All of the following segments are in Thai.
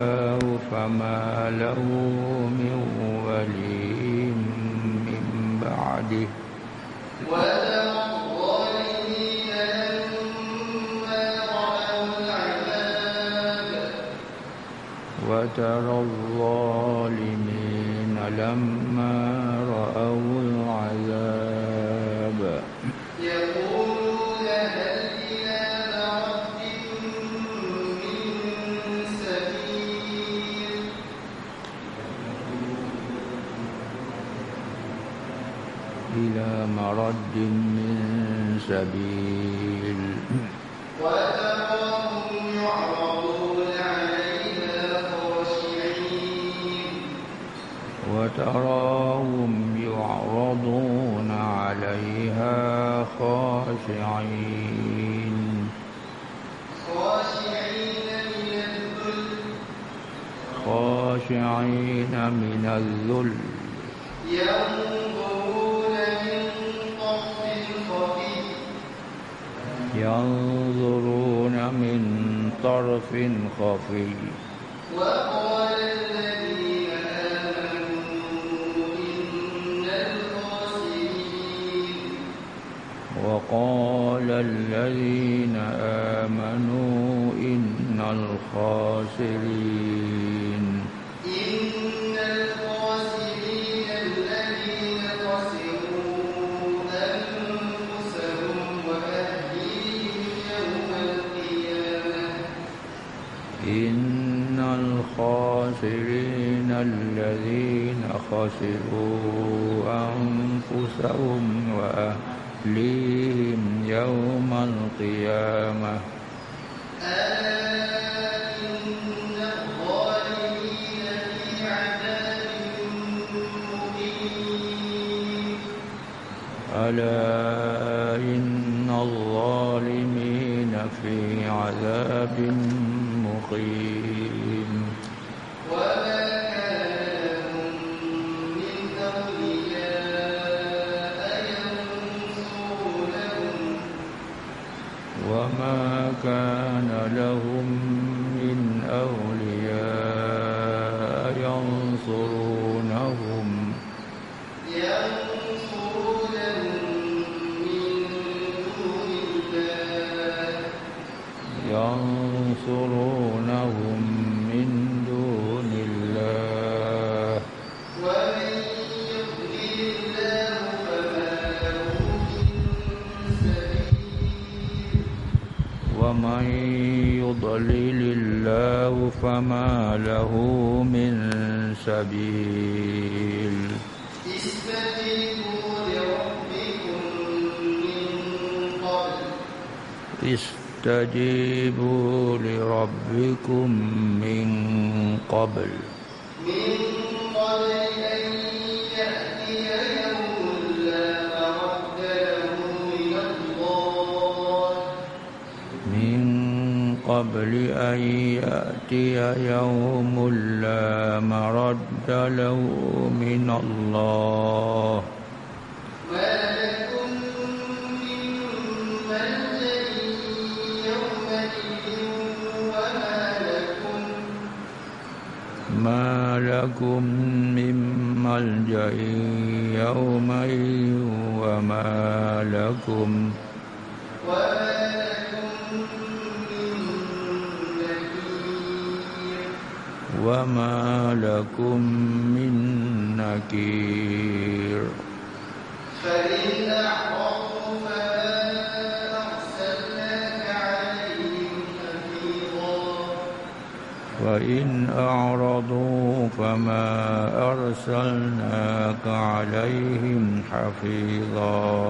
فما له من ولي من بعده. وترى الظالمين لما رأوا العذاب وترى الظالمين لما رأوا مرد من سبيل وتراهم يعرضون عليها خاشعين وتراهم يعرضون عليها خاشعين خاشعين من الذل خاشعين من الذل ينظرون من طرف خفي. وقال الذين آمنوا إن الخاسرين. وقال الذين آمنوا إن الخاسرين. الذين خسروا أنفسهم وأهليهم يوم القيامة. إن الظالمين في عذاب مقيم. ألا إن الظالمين في عذاب استجيبوا لربكم من قبل. من قبل أن يأتي يوم لا مرد له من الله من قبل أن يأتي يوم لا مرد له من الله. حفيظا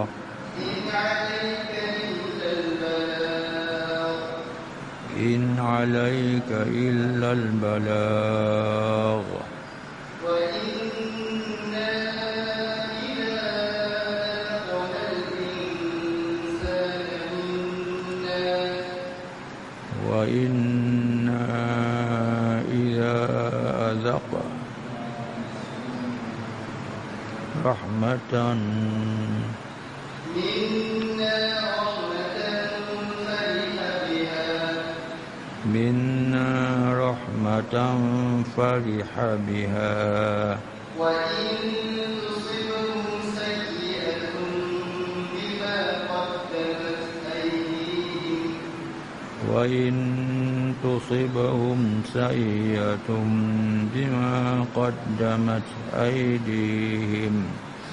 منا رحمة فرح بها. منا رحمة رحمة فرح بها. وإن تصبهم سيئة بما قدمت أيديهم. وإن تصبهم سيئة بما قدمت أيديهم.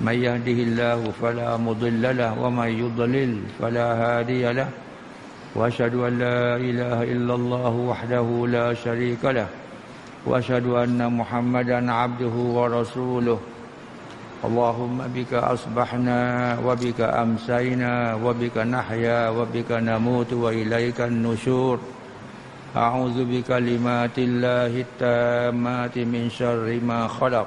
من يهده الله فلا مضل له ومن يضلل فلا هادي له وأشهد أن لا إله إلا الله وحده لا شريك له وأشهد أن محمدا عبده ورسوله اللهم بك أصبحنا وبك أمسينا وبك نحيا وبك نموت وإليك النشور أعوذ بكلمات الله التامات من شر ما خلق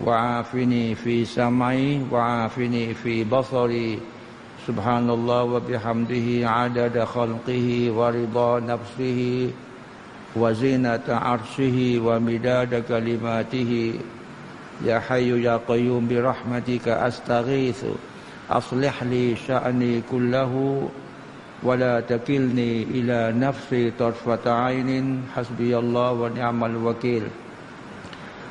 وعافني في سمعي وعافني في بصري. سبحان الله وبحمده عدد خلقه ورضا نفسه وزينة عرشه ومداد كلماته. يا حي يا قيوم برحمتك أستغيث. أصلح لي شأني كله ولا تكلني إلى نفسي طرفة عين. حسبي الله ونعم الوكيل.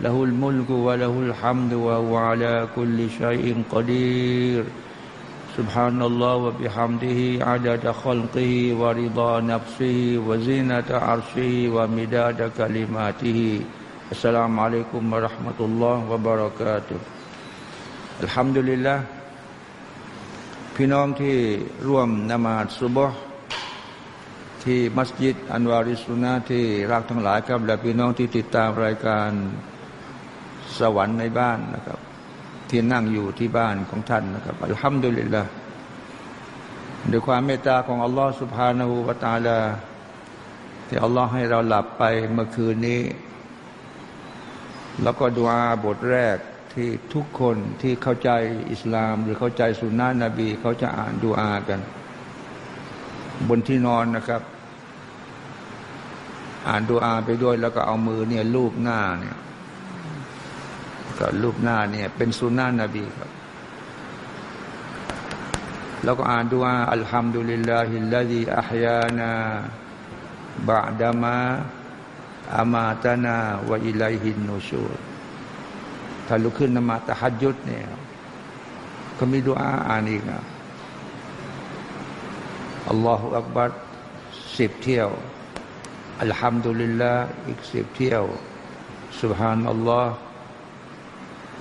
له الملك وله الحمد وهو على كل شيء قدير سبحان الله وبحمده عدد خلقه ورضا نفسه وزينة عرشه ومداد كلماته السلام عليكم ورحمة الله وبركاته الحمد لله พี่น้องที่ร่วมนมาศซุบฮ์ที่มัสยิดอันวาริสุนาที่รักทั้งหลายครับ และพี่น้องที่ติดตามรายการ สวรรค์ในบ้านนะครับ ที่นั่งอยู่ที่บ้านของท่านนะครับอัลฮัมดุลิลละด้วยความเมตตาของอัลลอฮ์สุบฮานาหูวตาลา ที่อัลลอฮ์ให้เราหลับไปเมื่อคืนนี้ แล้วก็ดูอาบทแรกที่ทุกคนที่เข้าใจอิสลาม หรือเข้าใจสุนนะนบี เขาจะอ่านดูอากัน บนที่นอนนะครับ อ่านดูอาไปด้วยแล้วก็เอามือเนี่ยลูบหน้าเนี่ย ก็รูปหน้าเนี่ยเป็นสุนนะนบีครับ แล้วก็อ่านดูอาอัลฮัมดุลิลลาฮิลลาดีอัฮยานาบะดามาอามาตานาวะอิลัยฮินนูชูรถ้าลุกขึ้นนมาตะฮัดยุดเนี่ยก็มีดูอาอ่านอีกนะอัลลอฮฺอักบัรสิบเที่ยวอัลฮัมดุลิลลาอีกสิบเที่ยว سبحان อัลล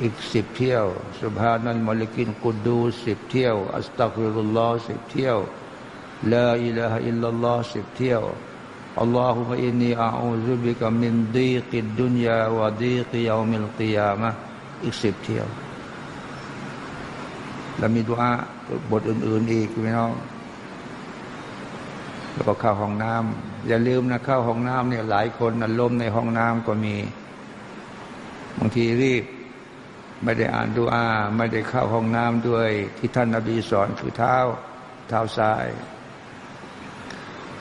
อีกสิบเที่ยวสุบฮานัลมลิกินกุดูสิบเที่ยว อัสตักฟิรุลลอฮ์สิบเที่ยวลาอิลาฮอิลลัลลอฮ์สิบเที่ยวอัลลอฮุมะอินนีอาอูซุบิกะมินดีกิดดุนยาวะดีกิยามิลกิยามะอีกสิบเที่ยว แล้วมีดุอาบทอื่น ๆ อีกพี่น้องแล้วก็เข้าห้องน้ำอย่าลืมนะเข้าห้องน้ำเนี่ยหลายคนนะล้มในห้องน้ำก็มี บางทีรีบ ไม่ได้อ่านดูอา ไม่ได้เข้าห้องน้ำด้วย ที่ท่านนาบีสอนคือเท้า เท้าซ้าย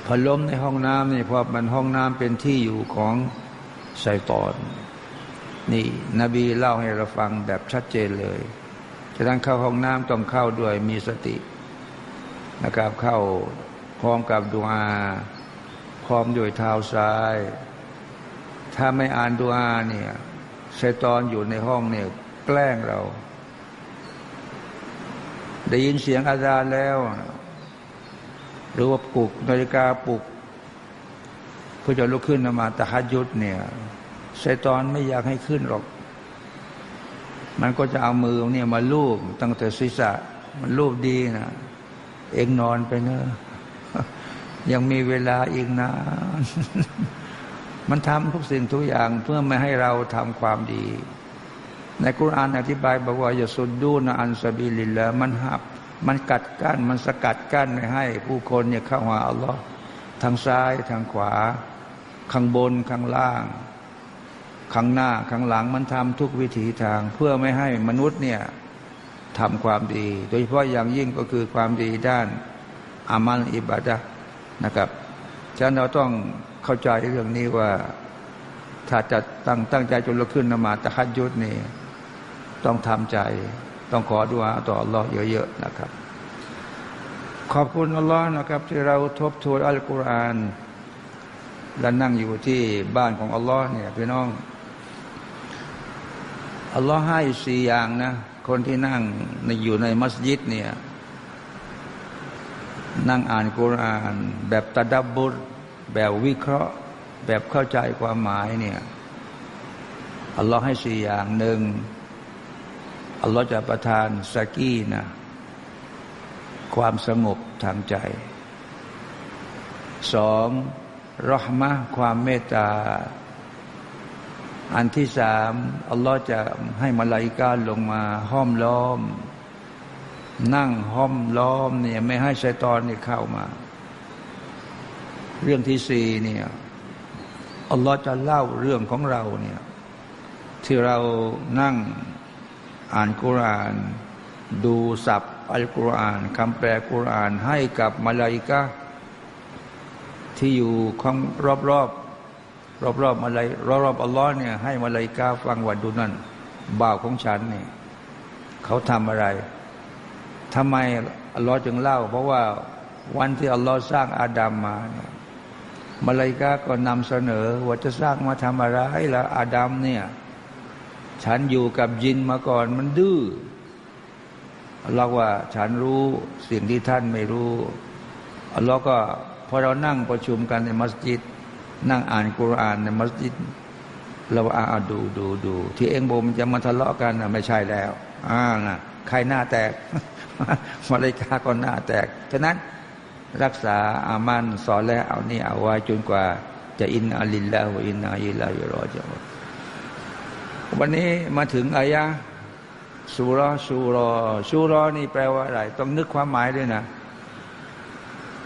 พอล้มในห้องน้ำนี่เพราะมันห้องน้ำเป็นที่อยู่ของไซตอน นี่ นบีเล่าให้เราฟังแบบชัดเจนเลยฉะนั้นเข้าห้องน้ำต้องเข้าด้วยมีสตินะครับเข้าพร้อมกับดวอาพร้อมด้วยเท้าซ้าย ถ้าไม่อ่านดวอาเนี่ยชัยตอนอยู่ในห้องเนี่ย แกล้งเรา ได้ยินเสียงอาจารย์แล้ว หรือว่าปลุกนาฬิกาปลุกเพื่อจะลุกขึ้นมาตะฮัดยุดเนี่ยชัยตอนไม่อยากให้ขึ้นหรอก มันก็จะเอามือเนี่ยมาลูบตั้งแต่ศีรษะ มันลูบดีนะเองนอนไปเนอะยังมีเวลาอีกนานมันทำทุกสิ่งทุกอย่างเพื่อไม่ให้เราทำความดี ในกุรานอธิบายบอกว่าอย่าสุดดูนะอันสบิลิละมันหับ มันกัดกั้น มันสกัดกั้นไม่ให้ ผู้คนเนี่ยเข้าหาอัลลอฮ์ทางซ้ายทางขวา ข้างบนข้างล่าง ข้างหน้าข้างหลังมันทำทุกวิถีทาง เพื่อไม่ให้มนุษย์เนี่ยทำความดี โดยเฉพาะอย่างยิ่งก็คือความดีด้านอามัลอิบาดะนะครับฉะนั้นเราต้องเข้าใจเรื่องนี้ว่า ถ้าจะตั้งตั้งใจจนลุกขึ้นนมาตะคัดยุดนี่ ต้องทำใจ ต้องขอดุอาต่ออัลลอฮ์เยอะๆนะครับ ขอบคุณอัลลอฮ์นะครับ ที่เราทบทวนอัลกุรอานและนั่งอยู่ที่บ้านของอัลลอฮ์เนี่ยพี่น้องอัลลอฮ์ให้สี่อย่างนะ คนที่นั่งในอยู่ในมัสยิดเนี่ย นั่งอ่านกุรอาน แบบตะดับบุรแบบวิเคราะห์ แบบเข้าใจความหมายเนี่ยอัลลอฮ์ให้สี่อย่างหนึ่ง อัลลอฮ์จะประทานสกีนะความสงบทางใจสองรหมะความเมตตา อันที่สามอัลลอฮ์จะให้มาลายกาลงมาห้อมล้อม นั่งห้อมล้อมเนี่ยไม่ให้ชัยตอนนี่เข้ามา เรื่องที่สี่เนี่ยอัลลอฮ์จะเล่าเรื่องของเราเนี่ยที่เรานั่ง อ่านกุราน ดูสับอัลกุรอานคำแปลกุรอานให้กับมาลาอิกะที่อยู่ข้างรอบรอบรอบรอบมาลายรอบรอบอัลลอฮ์เนี่ยให้มาลาอิกะฟังว่าดูนั่นบ่าวของฉันเนี่ยเขาทำอะไรทำไมอัลลอฮ์จึงเล่า เพราะว่าวันที่อัลลอฮ์สร้างอาดัมมาเนี่ยมาลายกาก็นำเสนอว่าจะสร้างมาทำอะไรละอาดัมเนี่ย ฉันอยู่กับยินมาก่อนมันดื้ออัลลอฮ์ว่าฉันรู้สิ่งที่ท่านไม่รู้อัลลอฮ์ก็พอเรานั่งประชุมกันในมัสยิด นั่งอ่านกุรอานในมัสยิด เราอ่าดูดูดู ที่เองโบมันจะมาทะเลาะกันไม่ใช่แล้วอ่าใครหน้าแตกมาเลกาก็หน้าแตกฉะนั้นรักษาอามันสอนแล้วเอานี่เอาไว้จนกว่าจะอินอัลิลลาฮอินนาอิลลาฮิรอจ วันนี้มาถึงอายะสุรอสูรอสูรอนี่แปลว่าอะไร ต้องนึกความหมายด้วยนะ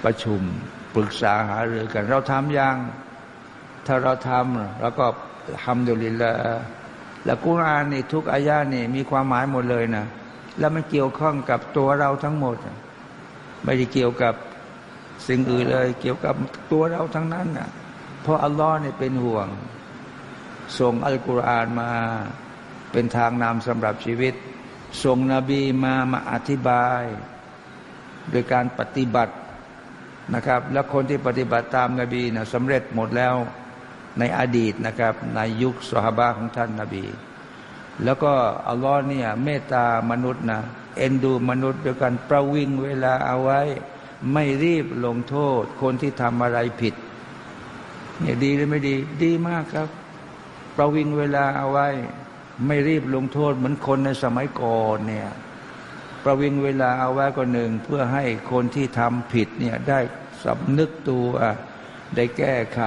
ประชุมปรึกษาหารือกัน เราทำยังถ้าเราทำเราก็ทำดุลิลละแล้วกุรอานนี่ทุกอายะนี่มีความหมายหมดเลยนะแล้วมันเกี่ยวข้องกับตัวเราทั้งหมด ไม่ได้เกี่ยวกับสิ่งอื่นเลย เกี่ยวกับตัวเราทั้งนั้นนะเพราะอัลลอฮ์เนี่ยเป็นห่วง ส่งอัลกุรอานมา เป็นทางนำสำหรับชีวิต ส่งนบีมามาอธิบาย โดยการปฏิบัตินะครับ และคนที่ปฏิบัติตามนบีนะสำเร็จหมดแล้วในอดีตนะครับ ในยุคสฮาบะของท่านนาบี แล้วก็อัลลอฮ์เนี่ยเมตตามนุษย์นะเอ็นดูมนุษย์ด้วยกันประวิงเวลาเอาไว้ ไม่รีบลงโทษ คนที่ทำอะไรผิดเนี่ยดีหรือไม่ดี ดีมากครับ ประวิงเวลาเอาไว้ ไม่รีบลงโทษเหมือนคนในสมัยก่อนเนี่ยประวิงเวลาเอาไว้ก็หนึ่งเพื่อให้คนที่ทำผิดเนี่ยได้สำนึกตัวได้แก้ไข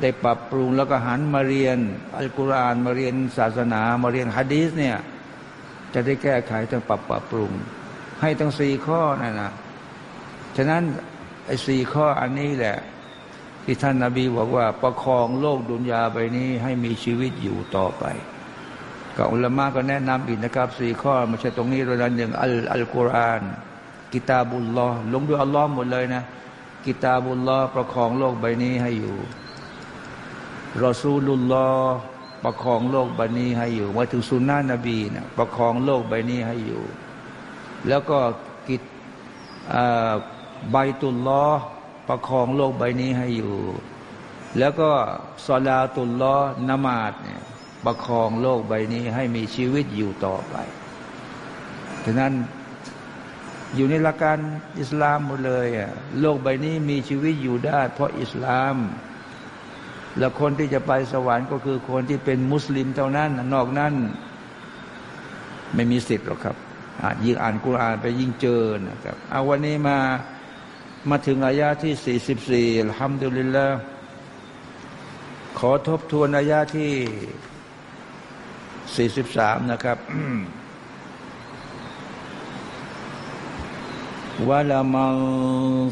ได้ปรับปรุงแล้วก็หันมาเรียน อัลกุรอานมาเรียนศาสนามาเรียนฮะดีสเนี่ยจะได้แก้ไขทั้งปรับปรับปรุง ให้ทั้งสี่ข้อนั่นนะฉะนั้นไอ้สี่ข้ออันนี้แหละ ที่ท่านนาบีบอกว่าประคองโลกดุนยาไปนี้ให้มีชีวิตอยู่ต่อไปกับอุลามะก็แนะนำอีกนะครับสี่ข้อไม่ใช่ตรงนี้โดยนั้นหนึ่งอัลอัลกุรอานกิตาบุลลอลงด้วยอัลลอฮ์หมดเลยนะกิตาบุลลอประคองโลกใบนี้ให้อยู่รอซูลุลลอฮ์ประคองโลกใบนี้ให้อยู่มาถึงสุนนะนบีนะประคองโลกใบนี้ให้อยู่ แล้วก็กิจใบตุลล้อ ประคองโลกใบนี้ให้อยู่ แล้วก็สลาตุลลอนมาดเนี่ยประคองโลกใบนี้ให้มีชีวิตอยู่ต่อไปฉะนั้นอยู่ในหลักการอิสลามหมดเลยอะโลกใบนี้มีชีวิตอยู่ได้ เพราะอิสลาม แล้วคนที่จะไปสวรรค์ก็คือคนที่เป็นมุสลิมเท่านั้น นอกนั้น ไม่มีสิทธิ์หรอกครับยิ่งอ่านกุรอานไปยิ่งเจอนะครับเอาวันนี้มา มาถึงอายาที่ 44ทำดุลิลละขอทบทวนอายาที่ 43 นะครับวะละมัน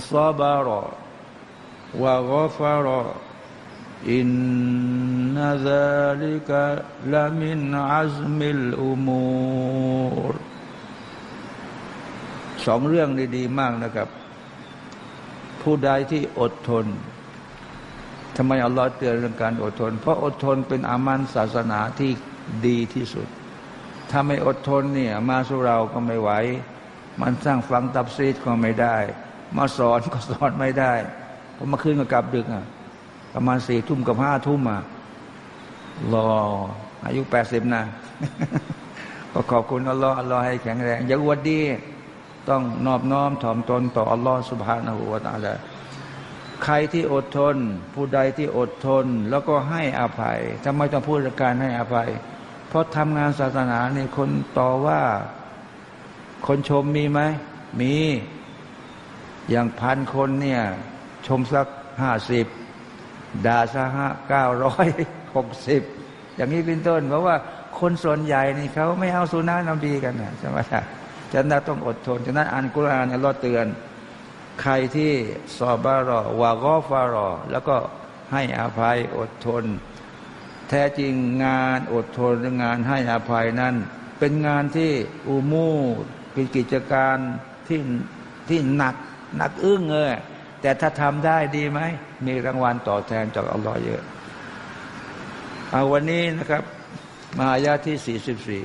ซาบารอวะกฟารอินนาซาลิกะละมินอัซมิลอุมูรสองเรื่องดีๆมากนะครับ ผู้ใดที่อดทนทำไมอัลลอฮ์เตือนเรื่องการอดทน เพราะอดทนเป็นอามันศาสนาที่ดีที่สุด ถ้าไม่อดทนเนี่ย มาสู่เราก็ไม่ไหว มันสร้างฟังตับซีดก็ไม่ได้ มาสอนก็สอนไม่ได้พอมาคืนก็กลับดึกอะประมาณสี่ทุ่มกับห้าทุ่มอะรออายุแปดสิบนะก็ขอบคุณอัลลอฮ์อัลลอฮ์ให้แข็งแรง อย่าอวดดี ต้องนอบน้อมถ่อมตนต่ออัลลอฮ์สุบฮานาหูวาตาละใครที่อดทน ผู้ใดที่อดทน แล้วก็ให้อภัยทำไมต้องพูดการให้อภัย เพราะทำงานศาสนาเนี่ยคนต่อว่า คนชมมีไหม มี อย่างพันคนเนี่ย ชมสักห้าสิบด่าสักห้าเก้าร้อยหกสิบอย่างนี้เป็นต้น เพราะว่าคนส่วนใหญ่นี่เขาไม่เอาสุนัขนบีกันนะใช่ไหม ฉะนั้นต้องอดทนฉะนั้นอ่านกุรอานอัลลอฮ์เตือน ใครที่สอบารอวากอฟารอ แล้วก็ให้อภัยอดทน แท้จริงงานอดทนหรืองานให้อภัยนั้น เป็นงานที่อุมูเป็นกิจการที่ที่หนักหนักอึ้งเลยแต่ถ้าทำได้ดีไหม มีรางวัลตอบแทนจากอัลลอฮ์เยอะ เอาวันนี้นะครับมาอายาที่สี่สิบสี่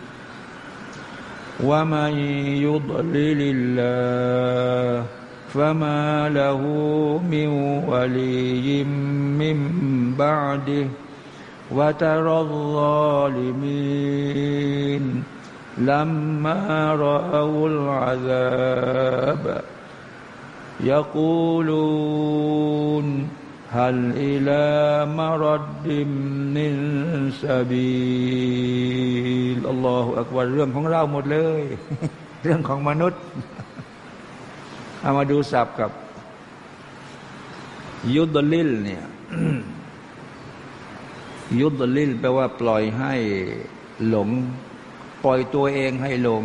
ومن يضلل الله فما له من ولي من بعده وترى الظالمين لما رأوا العذاب يقولون هل إلى مرد من سبيل الله أكبر เรื่องของเราหมดเลย เรื่องของมนุษย์เอามาดูสับกับ ยุดลิลเนี่ยยุดลิลแปลว่าปล่อยให้หลง ปล่อยตัวเองให้หลง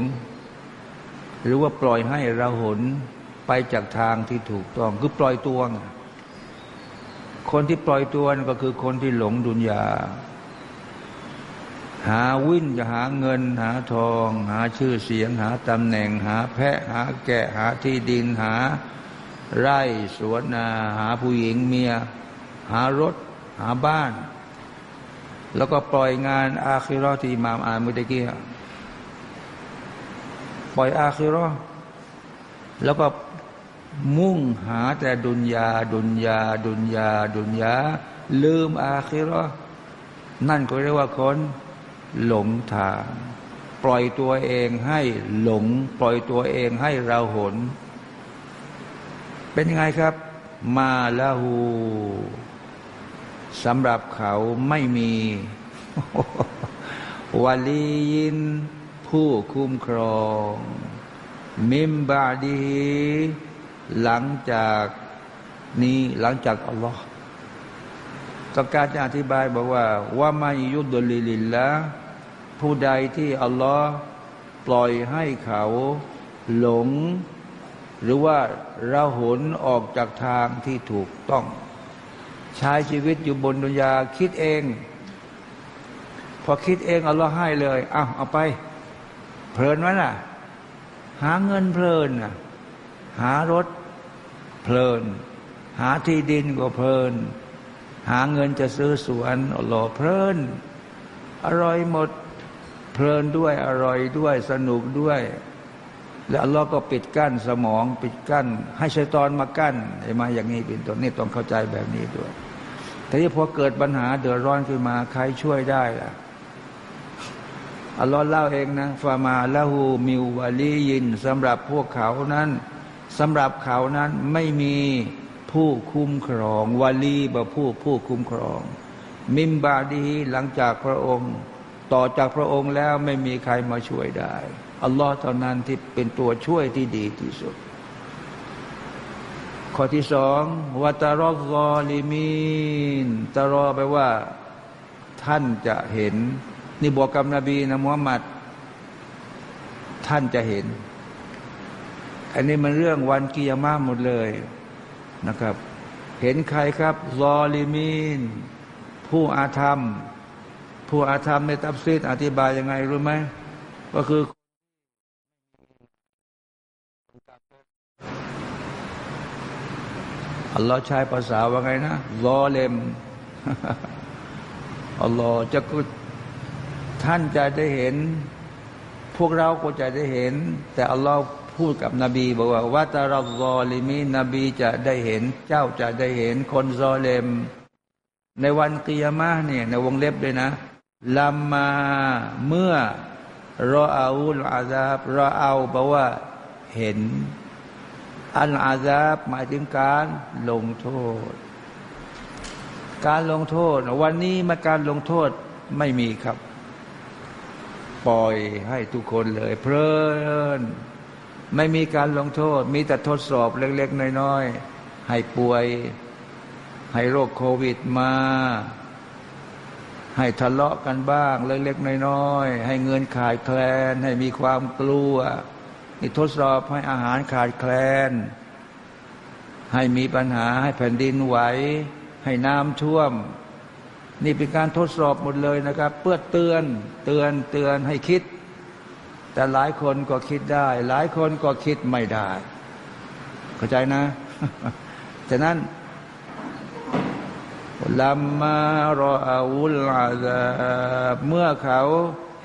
หรือว่าปล่อยให้เราหนไปจากทางที่ถูกต้อง คือปล่อยตัวไง คนที่ปล่อยตัวก็คือคนที่หลงดุนยา หาวิ่นจะหาเงิน หาทอง หาชื่อเสียง หาตำแหน่ง หาแพะ หาแกะ หาที่ดินหา ไร่สวนนาหาผู้หญิงเมีย หารถ หาบ้าน แล้วก็ปล่อยงานอาคิรอที่มามอ่านเมื่อกี้ปล่อยอาคิรอแล้วก็ มุ่งหาแต่ดุนยาดุนยาดุนยาดุนยาลืมอาคิรอนั่นก็เรียกว่าคนหลงทาง ปล่อยตัวเองให้หลง ปล่อยตัวเองให้เราหน เป็นยังไงครับ มาละหูสำหรับเขาไม่มีวาลียิน ผู้คุ้มครอง มิมบาดี หลังจากนี้หลังจากอัลลอฮ์ต้องการจะอธิบายบอกว่าว่าไมายุดลิลิลละผู้ใดที่อัลลอฮ์ปล่อยให้เขาหลง หรือว่าราหนออกจากทางที่ถูกต้อง ใช้ชีวิตอยู่บนดุนยาคิดเอง พอคิดเองอัลลอฮ์ให้เลยเอ้าเอาไป เพลินไหมล่ะ หาเงินเพลินน่ะ หารถเพลิน หาที่ดินก็เพลิน หาเงินจะซื้อสวนอัลลอเพลิน อร่อยหมดเพลินด้วยอร่อยด้วยสนุกด้วย แล้วอัลลอฮ์ก็ปิดกั้นสมองปิดกั้น ให้ชัยตอนมากั้นไอ้มาอย่างนี้เป็นต้นนี่ต้องเข้าใจแบบนี้ด้วยแต่ที่พอเกิดปัญหาเดือดร้อนขึ้นมาใครช่วยได้ล่ะอัลลอฮ์เล่าเองนะฟามาละหูมิววาลียินสำหรับพวกเขานั้น สำหรับเขานั้นไม่มีผู้คุ้มครองวาลีบ่ผู้ผู้คุ้มครอง มิมบาดีหลังจากพระองค์ ต่อจากพระองค์แล้วไม่มีใครมาช่วยได้อัลลอฮ์เท่านั้นที่เป็นตัวช่วยที่ดีที่สุด ข้อที่สองวัตารอกอลิมีนตารอแปลว่า ท่านจะเห็น นี่บอกกับนบีนะมุฮัมมัดท่านจะเห็น อันนี้มันเรื่องวันกิยามะหมดเลยนะครับ เห็นใครครับซอลิมีน ผู้อาธรรม ผู้อาธรรมในตับซีดอธิบายยังไงรู้ไหมก็คืออัลลอฮ์ใช้ภาษาว่าไงนะรอเลมอัลลอฮ์จะกุท่านจะได้เห็น พวกเราก็จะได้เห็น แต่อัลลอฮ์ พูดกับนบีบอกว่าวัตรับรอลิมีนบีจะได้เห็น เจ้าจะได้เห็นคนรอเลม ในวันกิยามะเนี่ยในวงเล็บเลยนะลามาเมื่อรออาอุลอาซาบรอเอาแปลว่าเห็น อันอาซาบหมายถึงการลงโทษ การลงโทษ วันนี้มาการลงโทษไม่มีครับ ปล่อยให้ทุกคนเลยเพลิน ไม่มีการลงโทษ มีแต่ทดสอบเล็ก ๆ น้อย ๆ ให้ป่วย ให้โรคโควิดมา ให้ทะเลาะกันบ้าง เล็ก ๆ น้อยๆ ให้เงินขาดแคลน ให้มีความกลัว นี่ทดสอบให้อาหารขาดแคลน ให้มีปัญหาให้แผ่นดินไหว ให้น้ำท่วม นี่เป็นการทดสอบหมดเลยนะครับ เพื่อเตือน เตือน เตือนให้คิด แต่หลายคนก็คิดได้ หลายคนก็คิดไม่ได้ เข้าใจนะฉะนั้นลัมมารออาวุลอาซาบเมื่อเขา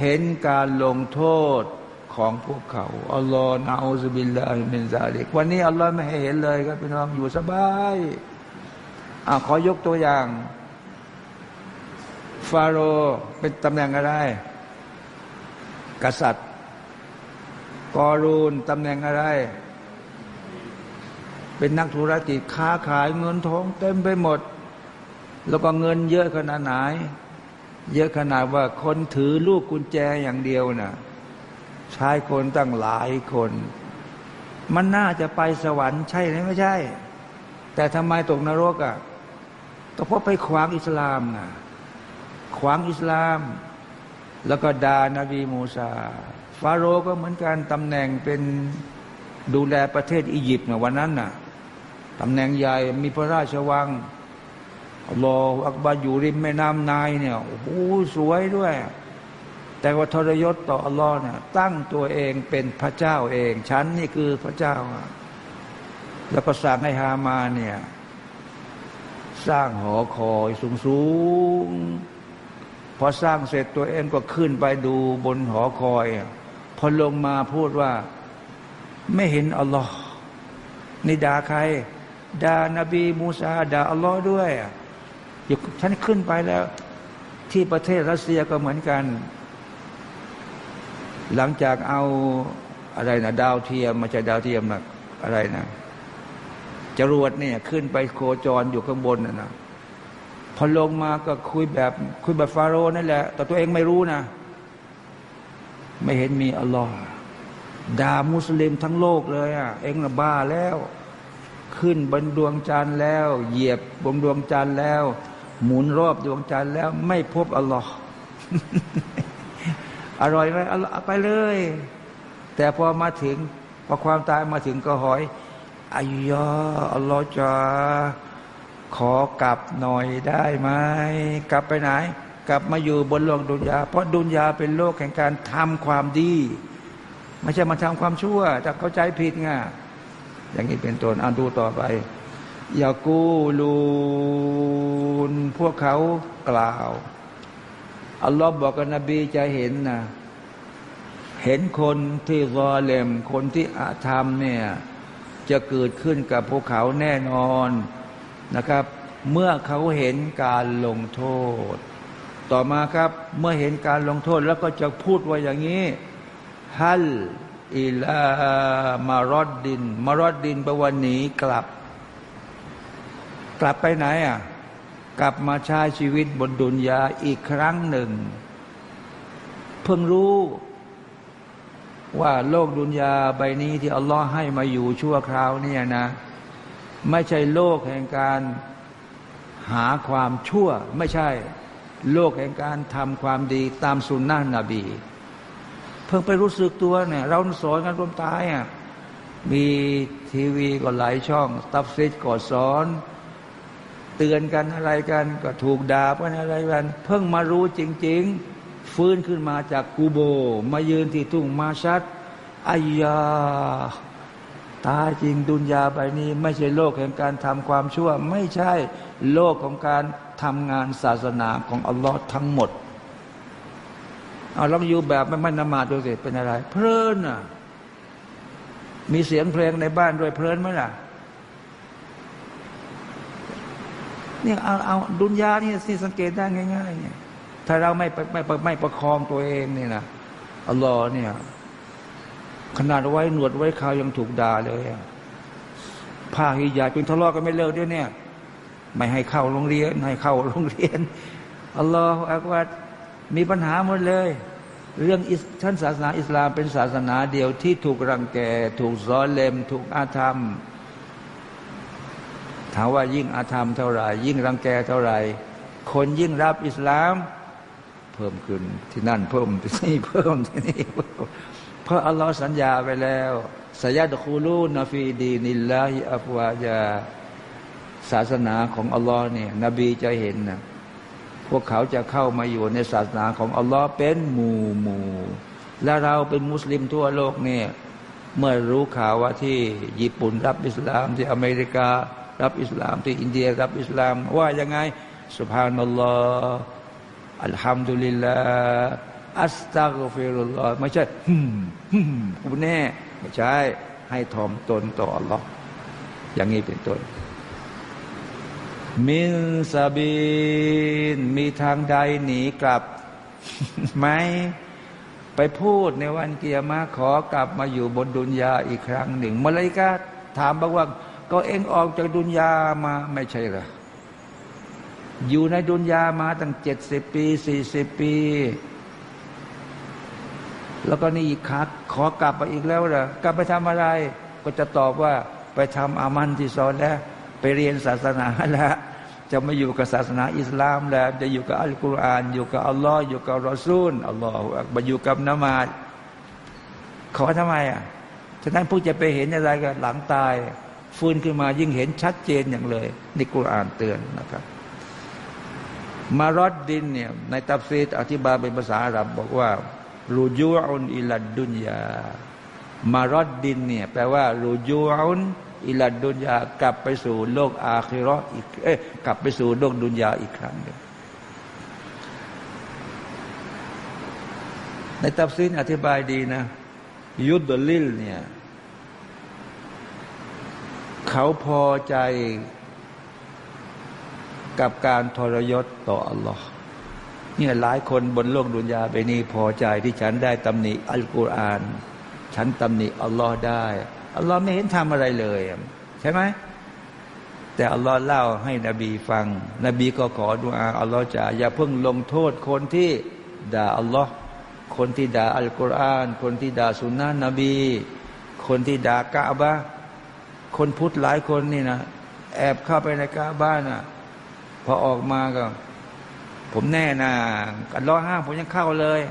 เห็นการลงโทษของพวกเขาอัลลอฮ์นาอูซบิลลาฮิมินซาลิกวันนี้อัลลอฮ์ไม่ให้เห็นเลยครับพี่น้องอยู่สบายอ่าขอยกตัวอย่าง ฟาโรเป็นตำแหน่งอะไร กษัตริย์ กอรูนตำแหน่งอะไร เป็นนักธุรกิจค้าขายเงินทองเต็มไปหมด แล้วก็เงินเยอะขนาดไหน เยอะขนาดว่าคนถือลูกกุญแจอย่างเดียวน่ะใช้คนตั้งหลายคน มันน่าจะไปสวรรค์ใช่ไหมไม่ใช่ แต่ทำไมตกนรกอะ่ะก็เพราะไปขวางอิสลามนะขวางอิสลาม แล้วก็ดานาบีมูซา ฟาโรก็เหมือนกันตำแหน่งเป็นดูแลประเทศอียิปต์นะวันนั้นน่ะตำแหน่งใหญ่มีพระราชวังรออักบาอยู่ริมแม่น้ำนายเนี่ยโอ้โหสวยด้วย แต่ว่าทรยศต่ออัลลอฮ์เนี่ยตั้งตัวเองเป็นพระเจ้าเอง ฉันนี่คือพระเจ้า แล้วก็สั่งให้ฮามาเนี่ย สร้างหอคอยสูงสูงพอสร้างเสร็จตัวเองก็ขึ้นไปดูบนหอคอย พอลงมาพูดว่า ไม่เห็นอัลลอฮ์นี่ด่าใครด่านบีมูซาด่าอัลลอฮ์ด้วยอยู่ฉันขึ้นไปแล้ว ที่ประเทศรัสเซียก็เหมือนกัน หลังจากเอาอะไรนะดาวเทียมมาจากดาวเทียมนะอะไรนะจรวดเนี่ยขึ้นไปโคจรอยู่ข้างบนนะนะพอลงมาก็คุยแบบ คุยแบบฟาโรห์นั่นแหละ แต่ตัวเองไม่รู้นะ ไม่เห็นมีอัลลอฮ์ด่ามุสลิมทั้งโลกเลยอะเองนะบ้าแล้ว ขึ้นบนดวงจันทร์แล้ว เหยียบบนดวงจันทร์แล้ว หมุนรอบดวงจันทร์แล้ว ไม่พบอัลลอฮ์อร่อยไหมอัลลอฮ์ไปเลย แต่พอมาถึงพอความตายมาถึงก็หอยอายออัลลอฮ์จะขอกลับหน่อยได้ไหมกลับไปไหน กลับมาอยู่บนโลกดุนยา เพราะดุนยาเป็นโลกแห่งการทำความดี ไม่ใช่มาทำความชั่วจะเข้าใจผิดไงอย่างนี้เป็นต้นอ่านดูต่อไปยากูลูนพวกเขากล่าว อัลลอฮ์บอกกับนบีจะเห็นนะเห็นคนที่รอเลมคนที่อาธรรมเนี่ยจะเกิดขึ้นกับพวกเขาแน่นอนนะครับ เมื่อเขาเห็นการลงโทษ ต่อมาครับ เมื่อเห็นการลงโทษแล้วก็จะพูดว่าอย่างนี้ฮัลอิลามารอดดิน มารอดดินแปลว่าหนีกลับ กลับไปไหนอะกลับมาใช้ชีวิตบนดุนยาอีกครั้งหนึ่ง เพิ่งรู้ว่าโลกดุนยาใบนี้ที่อัลลอฮ์ให้มาอยู่ชั่วคราวเนี่ยนะ ไม่ใช่โลกแห่งการหาความชั่วไม่ใช่ โลกแห่งการทำความดีตามสุนนะนบี เพิ่งไปรู้สึกตัวเนี่ย เราสอนกันรวมตายอะมีทีวีก็หลายช่อง ตับซิดก็สอน เตือนกันอะไรกันก็ถูกด่าเพราะอะไรกัน เพิ่งมารู้จริง ๆ ฟื้นขึ้นมาจากกูโบ มายืนที่ทุ่งมาชัดอายาตาจริงดุนยาใบนี้ ไม่ใช่โลกแห่งการทำความชั่ว ไม่ใช่โลกของการ ทำงานศาสนาของอัลลอฮ์ทั้งหมดเอาลองอยู่แบบไม่ไม่นมาดูสิเป็นอะไร เพลินอะมีเสียงเพลงในบ้านด้วยเพลินไหมล่ะเนี่ยเอาเอาดุนยานี่สิสังเกตได้ง่ายๆเนี่ยถ้าเราไม่ไม่ไม่ประคองตัวเองนี่นะอัลลอฮ์เนี่ย ขนาดไว้หนวดไว้ขาวยังถูกด่าเลยผ้าฮิญาเป็นทะเลาะกันไม่เลิกด้วยเนี่ย ไม่ให้เข้าโรงเรียนให้เข้าโรงเรียนอัลลอฮฺอักบัดมีปัญหาหมดเลย เรื่องท่านศาสนาอิสลามเป็นศาสนาเดียวที่ถูกรังแก ถูกซ้อนเลม ถูกอาธรรม ถามว่ายิ่งอาธรรมเท่าไหร่ ยิ่งรังแกเท่าไหร่ คนยิ่งรับอิสลาม เพิ่มขึ้นที่นั่นเพิ่มที่นี่เพิ่มที่นี่เพราะอัลลอฮ์สัญญาไปแล้วสยาดคูลูนฟีดีนิลลาฮิอัฟวาจา ศาสนาของอัลลอฮ์เนี่ยนบีจะเห็นนะพวกเขาจะเข้ามาอยู่ในศาสนาของอัลลอฮ์เป็นหมู่หมู่และเราเป็นมุสลิมทั่วโลกเนี่ยเมื่อรู้ข่าวว่าที่ญี่ปุ่นรับอิสลามที่อเมริกา รับอิสลามที่อินเดียรับอิสลาม ว่ายังไงสุภานัลลอฮ์อัลฮัมดุลิลลาอัสตักฟิรุลลอฮ์ไม่ใช่ฮึมฮึมกูแน่ ไม่ใช่ให้ทอมตนต่ออัลลอฮ์อย่างนี้เป็นต้น มินซาบินมีทางใดหนีกลับไหมไปพูดในวันเกียร์มาขอกลับมาอยู่บนดุนยาอีกครั้งหนึ่งมาเลยก็ถามบอกว่า ก็เองออกจากดุนยามาไม่ใช่หรออยู่ในดุนยามาตั้งเจ็ดสิบปีสี่สิบปี แล้วก็นี่อีกคักขอกลับไปอีกแล้วเหรอกลับไปทำอะไร ก็จะตอบว่าไปทำอามันที่สอนแล้ว ไปเรียนศาสนาแล้ว จะไม่อยู่กับศาสนาอิสลามแล้ว จะอยู่กับอัลกุรอาน อยู่กับอัลลอฮ์อยู่กับรอซูลอัลลอฮ์มาอยู่กับนมาดขอทำไมอะฉะนั้นผู้จะไปเห็นอะไรกันหลังตาย ฟื้นขึ้นมายิ่งเห็นชัดเจนอย่างเลยในกุรอานเตือนนะครับมารอดดินเนี่ยในตัฟซีดอธิบายเป็นภาษาอาหรับบอกว่าرجوع إلى الدنيا مرد เนี่ยแปลว่า رجوع إلى الدنيا กลับไปสู่โลกอาคิรออีกเอ๊กลับไปสู่โลกดุนยาอีกครั้งหนึ่งในตัฟซีดอธิบายดีนะ ยุดดลิลเนี่ย เขาพอใจกับการทรยศต่ออัลลอฮ์เนี่ยหลายคนบนโลกดุนยาไปนี้พอใจที่ฉันได้ตำหนิอัลกุรอาน ฉันตำหนิอัลลอฮ์ได้ อัลลอฮ์ไม่เห็นทำอะไรเลย ใช่ไหมแต่อัลลอฮ์เล่าให้นบีฟัง นบีก็ขอดุอาอัลลอฮ์จะอย่าเพิ่งลงโทษคนที่ด่าอัลลอฮ์คนที่ด่าอัลกุรอาน คนที่ด่าสุนนะนบี คนที่ด่ากะบะคนพุทธหลายคนนี่นะแอบเข้าไปในกะบ้านนะพอออกมาก็ ผมแน่นะกันร้อห้างผมยังเข้าเลย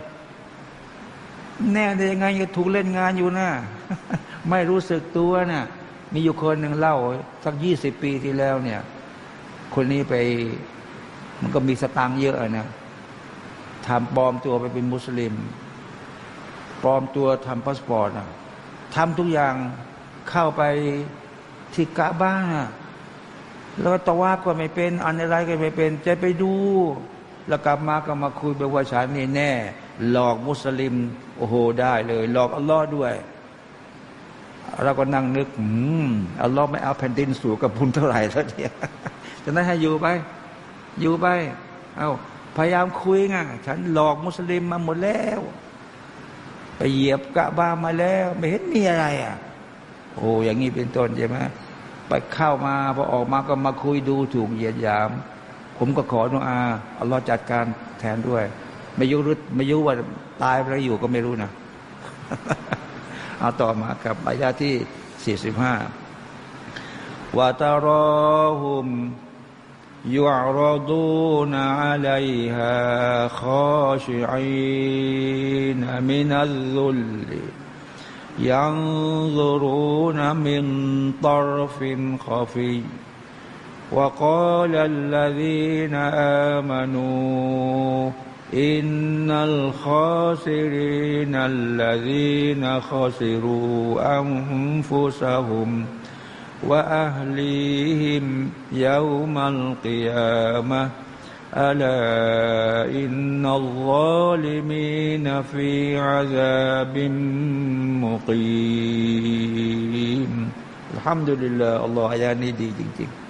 แน่ได้ยังไงยังถูกเล่นงานอยู่นะ ไม่รู้สึกตัวนะ่ะมีอยู่คนหนึ่งเล่าสักยี่สิบปีที่แล้วเนี่ย คนนี้ไป มันก็มีสตางค์เยอะนะทำปลอมตัวไปเป็นมุสลิมปลอมตัวทำพาสปอร์ตนะทำทุกอย่างเข้าไปที่กะบ้า แล้วตะวาก็ไม่เป็น อันอะไรก็ไม่เป็น จะไปดู แล้วกลับมาก็มาคุยไปว่าฉันนี่แน่ หลอกมุสลิม โอ้โหได้เลย หลอกอัลลอฮ์ด้วย เราก็นั่งนึกอืมอัลลอฮ์ไม่เอาแผ่นดินสู่กับพุนเท่าไหร่แล้วเนี่ยจะนั้นให้อยู่ไป อยู่ไป เอาพยายามคุยไงฉันหลอกมุสลิมมาหมดแล้ว ไปเหยียบกะบ้ามาแล้ว ไม่เห็นมีอะไรอะ โอ้อย่างนี้เป็นต้นใช่ไหมไปเข้ามาพอออกมาก็มาคุยดูถูกเหยียดหยาม ผมก็ขอนุอาอัลลอฮ์จัดการแทนด้วย ไม่ยุรุไม่ยุว่าตายไปอยู่ก็ไม่รู้นะ เอาต่อมากับอายาที่สี่สิบห้าวาตารอหุม يعرضون عليها خاشعين من الذل ينظرون من طرف خفي وقال الذين آمنوا إن الخاسرين الذين خسروا أنفسهم وأهليهم يوم القيامة. ألا إن الظالمين في عذاب مقيم. الحمد لله. الله อัลลอฮฺอายานี้ดีจริงๆ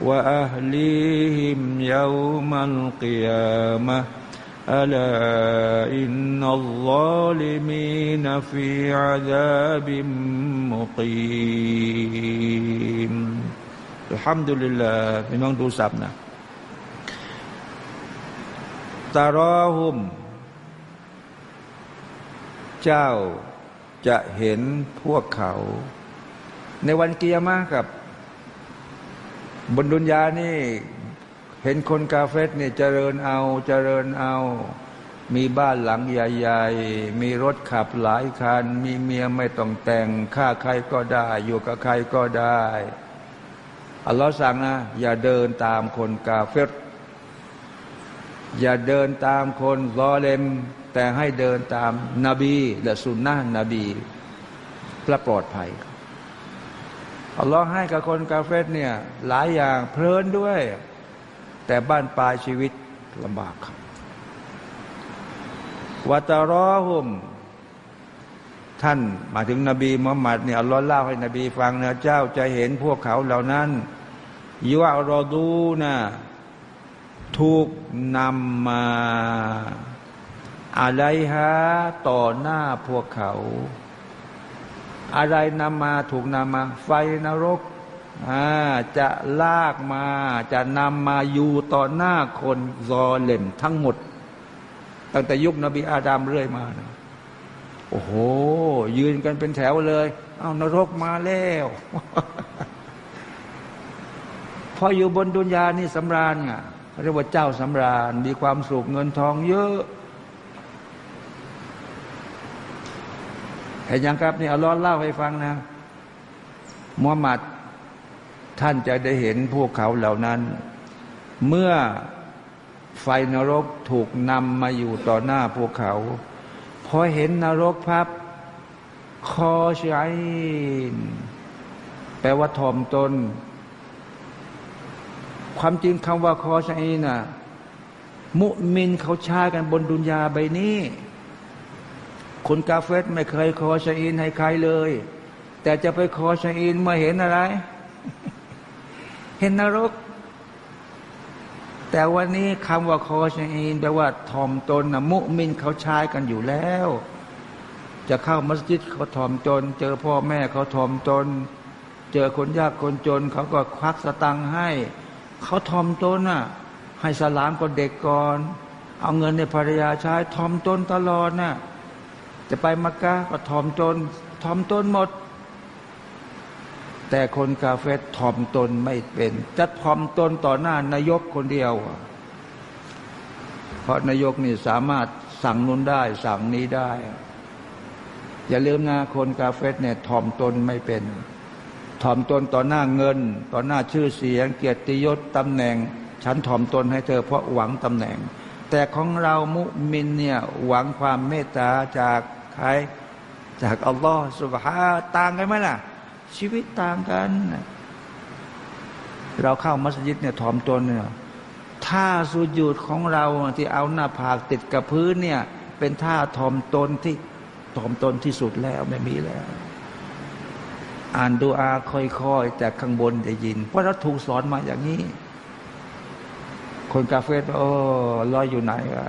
وأهليهم يوم القيامة ألا إن الظالمين في عذاب مقيم الحمد لله พี่น้องดูสับนะตารอหุม เจ้าจะเห็นพวกเขา ในวันกิยามะกับ บนดุนยานี่เห็นคนกาเฟสเนี่ยเจริญเอาเจริญเอา มีบ้านหลังใหญ่ๆ มีรถขับหลายคัน มีเมียไม่ต้องแต่งฆ่าใครก็ได้ อยู่กับใครก็ได้ อัลลอฮ์สั่งนะ อย่าเดินตามคนกาเฟสอย่าเดินตามคนรอเลมแต่ให้เดินตามนาบีและสุนนะนบีเพื่อปลอดภัย อัลลอฮ์ให้กับคนกาเฟสเนี่ยหลายอย่างเพลินด้วย แต่บ้านปลายชีวิตลำบากครับวัตรอหุม ท่านมาถึงนบีมุฮัมมัดเนี่ยอัลลอฮ์เล่าให้นบีฟังนะเจ้าจะเห็นพวกเขาเหล่านั้นยุรอดูนะถูกนำมาอะไรฮะต่อหน้าพวกเขา อะไรนำมาถูกนำมา ไฟนรกจะลากมาจะนำมาอยู่ต่อหน้าคนรอเล่มทั้งหมด ตั้งแต่ยุคนบีอาดามเรื่อยมานะโอ้โห ยืนกันเป็นแถวเลย เอานรกมาแล้วพออยู่บนดุนยานี่สำราญไงเรียกว่าเจ้าสำราญ มีความสุขเงินทองเยอะ เห็นยังครับนี่อัลลอฮ์เล่าให้ฟังนะมุฮัมมัดท่านจะได้เห็นพวกเขาเหล่านั้น เมื่อไฟนรกถูกนำมาอยู่ต่อหน้าพวกเขาพอเห็นนรกพับ คอชัยแปลว่าทอมตน ความจริงคำว่าคอชัยน่ะ มุมินเขาช้กันบนดุนยาใบนี้ คนกาเฟตไม่เคยคอชัยให้ใครเลย แต่จะไปคอชัยเมื่อเห็นอะไร เห็นนรก แต่วันนี้คำว่าคอชอีนแปลว่าทอมตนนะมุมินเขาใช้กันอยู่แล้ว จะเข้ามัสยิดเขาทอมตน เจอพ่อแม่เขาทอมตน เจอคนยากคนจน เขาก็ควักสตังค์ให้ เขาทอมตนน่ะ ให้สลามกับเด็กก่อน เอาเงินในภรรยาใช้ทอมตนตลอดน่ะ จะไปมักกะก็ทอมตนทอมตนหมด แต่คนกาเฟตทอมตนไม่เป็น จะทอมตนต่อหน้านายกคนเดียว เพราะนายกนี่สามารถสั่งนู้นได้ สั่งนี้ได้ อย่าลืมนะคนกาเฟตเนี่ยทอมตนไม่เป็นทอมตนต่อหน้าเงิน ต่อหน้าชื่อเสียง เกียรติยศตำแหน่ง ฉันทอมตนให้เธอเพราะหวังตำแหน่ง แต่ของเรามุมินเนี่ยหวังความเมตตาจากใครจากอัลลอฮ์สุบฮาต่างกันไหมล่ะ ชีวิตต่างกัน เราเข้ามัสยิดเนี่ยทอมตนเนี่ยท่าสุญูดของเราที่เอาหน้าผากติดกับพื้นเนี่ย เป็นท่าทอมตนที่ทอมตนที่สุดแล้วไม่มีแล้ว อ่านดูอาค่อยๆแต่ข้างบนจะยิน เพราะเราถูกสอนมาอย่างนี้ คนกาเฟ่โอ้ลอยอยู่ไหนวะ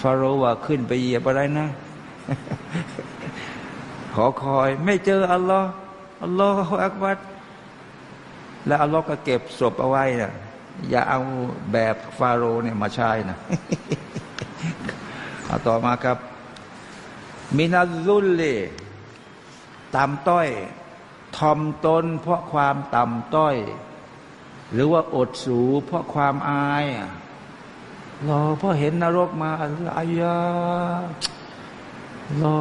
ฟาโรห์ว่าขึ้นไปเหยียบอะไรนะ ขอคอย ไม่เจออัลลอฮ์อัลลอฮฺอักบัดแล้วอัลลอฮ์ก็เก็บศพเอาไว้นะอย่าเอาแบบฟาโรห์เนี่ยมาใช้นะเอาต่อมาครับ มินาซุลเลต่ำต้อย ทอมตนเพราะความต่ำต้อย หรือว่าอดสูเพราะความอายรอเพราะเห็นนรกมาอายารอ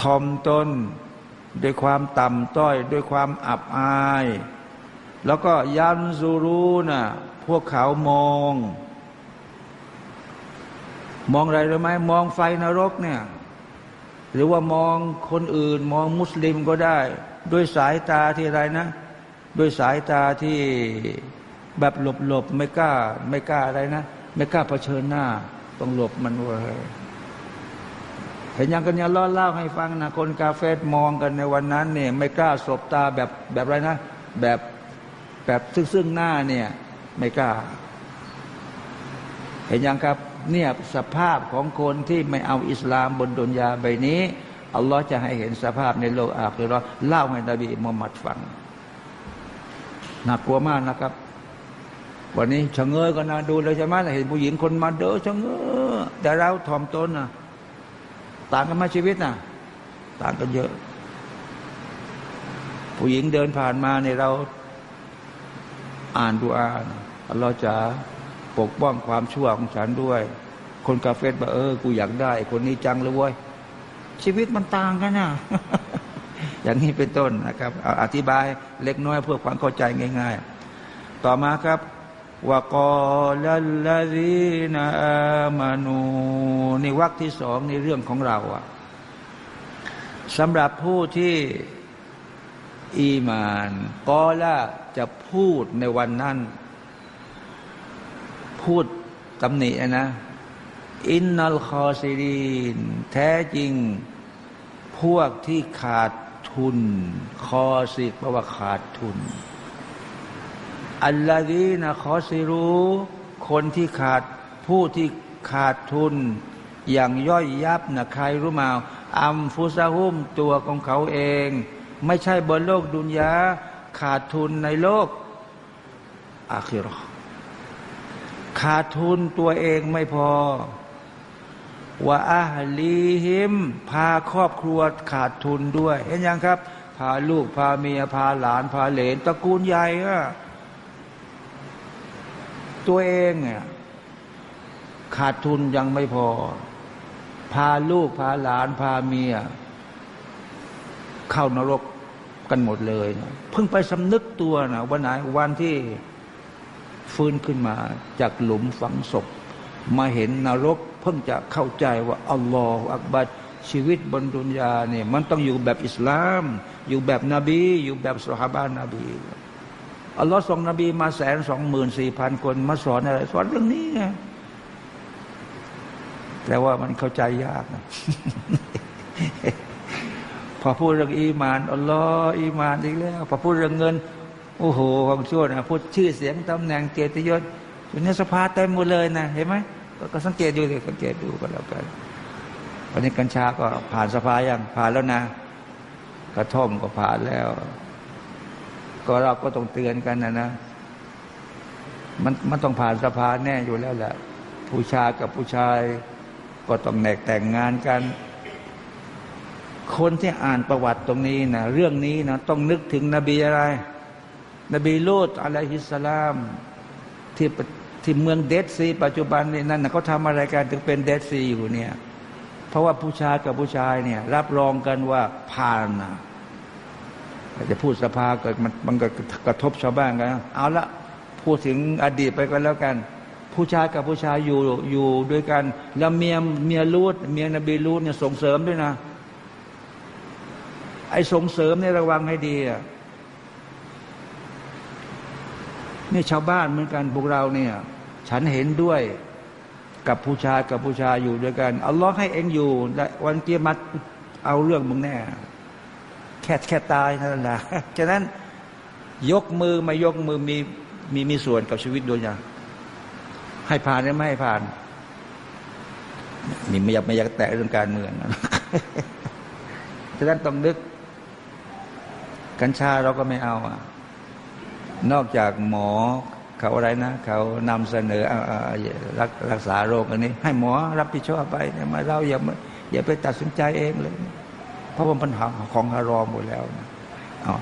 ทอมตนด้วยความต่ำต้อย ด้วยความอับอาย แล้วก็ยันซูรูนะ่ะพวกเขามอง มองอะไรรู้ไหมมองไฟนรกเนี่ย หรือว่ามองคนอื่น มองมุสลิมก็ได้ ด้วยสายตาที่ไรนะ ด้วยสายตาที่แบบหลบๆไม่กล้า ไม่กล้าอะไรนะ ไม่กล้าเผชิญหน้า ต้องหลบมันไว้เห็นยังกันยังล้อเล่าให้ฟังนะคนกาเฟสมองกันในวันนั้นเนี่ย ไม่กล้าสบตาแบบแบบอะไรนะ แบบแบบซึ่งซึ่งหน้าเนี่ย ไม่กล้า เห็นยังครับ เนี่ยสภาพของคนที่ไม่เอาอิสลามบนดุนยาใบนี้อัลลอฮ์จะให้เห็นสภาพในโลกอาคือเราเล่าให้นบีมุฮัมมัดฟัง น่ากลัวมากนะครับ วันนี้ชะเง้อก็น่าดูเลยใช่ไหมเห็นผู้หญิงคนมาเด้อชะเง้อแต่เราทอมตนนะต่างกันมาชีวิตนะต่างกันเยอะ ผู้หญิงเดินผ่านมาเนี่ยเราอ่านดูอ่านเราจะปกป้องความชั่วของฉันด้วย คนกาเฟสบอกเออ กูอยากได้ คนนี้จังเลยเว้ยชีวิตมันต่างกันนะ อย่างนี้เป็นต้นนะครับอธิบายเล็กน้อยเพื่อความเข้าใจง่าย ๆ ต่อมาครับวกอลัลลดีนามานูนี่วรรคที่สองในเรื่องของเราอะสำหรับผู้ที่อีมานกอละจะพูดในวันนั้น พูดตำหนินะ อินนัลคอซีรีน แท้จริง พวกที่ขาด ทุน คอสิแปลว่าขาดทุน อัลลอฮีนะขอสิรู้ คนที่ขาดผู้ที่ขาดทุน อย่างย่อยยับนะใครรู้มาอัมฟุซาฮุมตัวของเขาเอง ไม่ใช่บนโลกดุนยาขาดทุนในโลกอาคิรอขาดทุนตัวเองไม่พอ ว่าอาลีหิม พาครอบครัวขาดทุนด้วย เห็นยังครับ พาลูกพาเมียพาหลานพาเหลนตระกูลใหญ่อะตัวเองเนี่ยขาดทุนยังไม่พอ พาลูกพาหลานพาเมีย เข้านรกกันหมดเลยนะเพิ่งไปสำนึกตัวนะวันไหนวันที่ฟื้นขึ้นมาจากหลุมฝังศพ มาเห็นนรก เพิ่งจะเข้าใจว่าอัลลอฮฺอักบัดชีวิตบนดุนยาเนี่ยมันต้องอยู่แบบอิสลาม อยู่แบบนบี อยู่แบบสหาบานนบีอัลลอฮ์ส่งนบีมาแสนสองหมื่นสี่พันคนมาสอนอะไร สอนเรื่องนี้ไงแต่ว่ามันเข้าใจยากนะพอพูดเรื่องอีมานอัลลอฮ์อีมานอีกแล้วพอพูดเรื่องเงิน โอ้โหของชั่วนะพูดชื่อเสียงตำแหน่งเกียรติยศอยู่ในสภาเต็มหมดเลยนะเห็นไหม ก็สังเกตดูสิสังเกตดูก็แล้วกันวันนี้กัญชาก็ผ่านสภายังผ่านแล้วนะ กระท่อมก็ผ่านแล้ว ก็เราก็ต้องเตือนกันนะนะมันมันต้องผ่านสภาแน่อยู่แล้วแหละผู้ชายกับผู้ชาย ก็ต้องแนกแต่งงานกัน คนที่อ่านประวัติตรงนี้นะเรื่องนี้นะต้องนึกถึงนบีอะไร นบีลูดอะลัยฮิสสลามที่ ที่เมืองเดดซีปัจจุบันนี่นั่นนะเขาทำอะไรกันถึงเป็นเดดซีอยู่เนี่ย เพราะว่าผู้ชายกับผู้ชายเนี่ย รับรองกันว่าผ่านนะจะพูดสภาเกิดมันมันก็กระทบชาวบ้านกันเอาละพูดถึงอดีตไปก็แล้วกัน ผู้ชายกับผู้ชายอยู่อยู่ด้วยกัน แล้วเมียเมียรูดเมียนบีรูดเนี่ยส่งเสริมด้วยนะ ไอ้ส่งเสริมเนี่ยระวังให้ดีอะนี่ชาวบ้านเหมือนกันพวกเราเนี่ย ฉันเห็นด้วยกับผู้ชายกับผู้ชายอยู่ด้วยกันอัลลอฮ์ให้เองอยู่และวันเกียรติเอาเรื่องมึงแน่ แค่แค่ตายนั่นแหละฉะนั้นยกมือไม่ยกมือมีมีมีส่วนกับชีวิตดวงอย่างให้ผ่านหรือไม่ให้ผ่านนี่ไม่อยากไม่อยากแตะเรื่องการเมืองฉะนั้นต้องนึก กัญชาเราก็ไม่เอาอะนอกจากหมอ เขาอะไรนะ เขานำเสนอรักรักษาโรคอันนี้ ให้หมอรับผิดชอบไปเนี่ยมาเราอย่าอย่าไปตัดสินใจเองเลย เพราะว่าปัญหาของฮารอมหมดแล้วนะเอา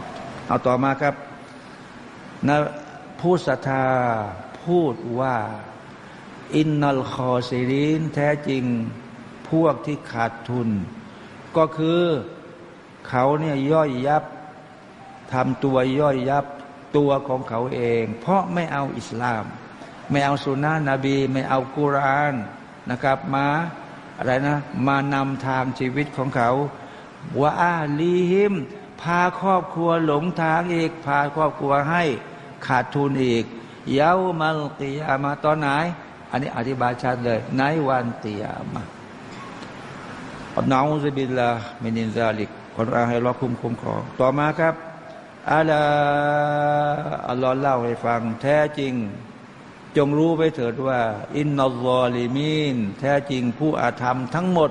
เอาต่อมาครับนะผู้ศรัทธาพูดว่าอินนัลคอซีรีนแท้จริงพวกที่ขาดทุน ก็คือเขาเนี่ยย่อยยับทำตัวย่อยยับ ตัวของเขาเอง เพราะไม่เอาอิสลาม ไม่เอาสุนนะนบี ไม่เอากุรานนะครับ มาอะไรนะ มานำทางชีวิตของเขาว่าอาลีฮิม พาครอบครัวหลงทางอีก พาครอบครัวให้ขาดทุนอีก เย้ามาตียามาตอนไหน อันนี้อธิบายชัดเลย ในวันตียามาอัลลอฮฺบิลลามินินซาลิกขออาให้รอคุ้มคุ้มครองต่อมาครับ ألا อัลลอฮ์เล่าให้ฟัง แท้จริง จงรู้ไปเถิดว่า อินนัลลอลิมีนแท้จริงผู้อาธรรมทั้งหมด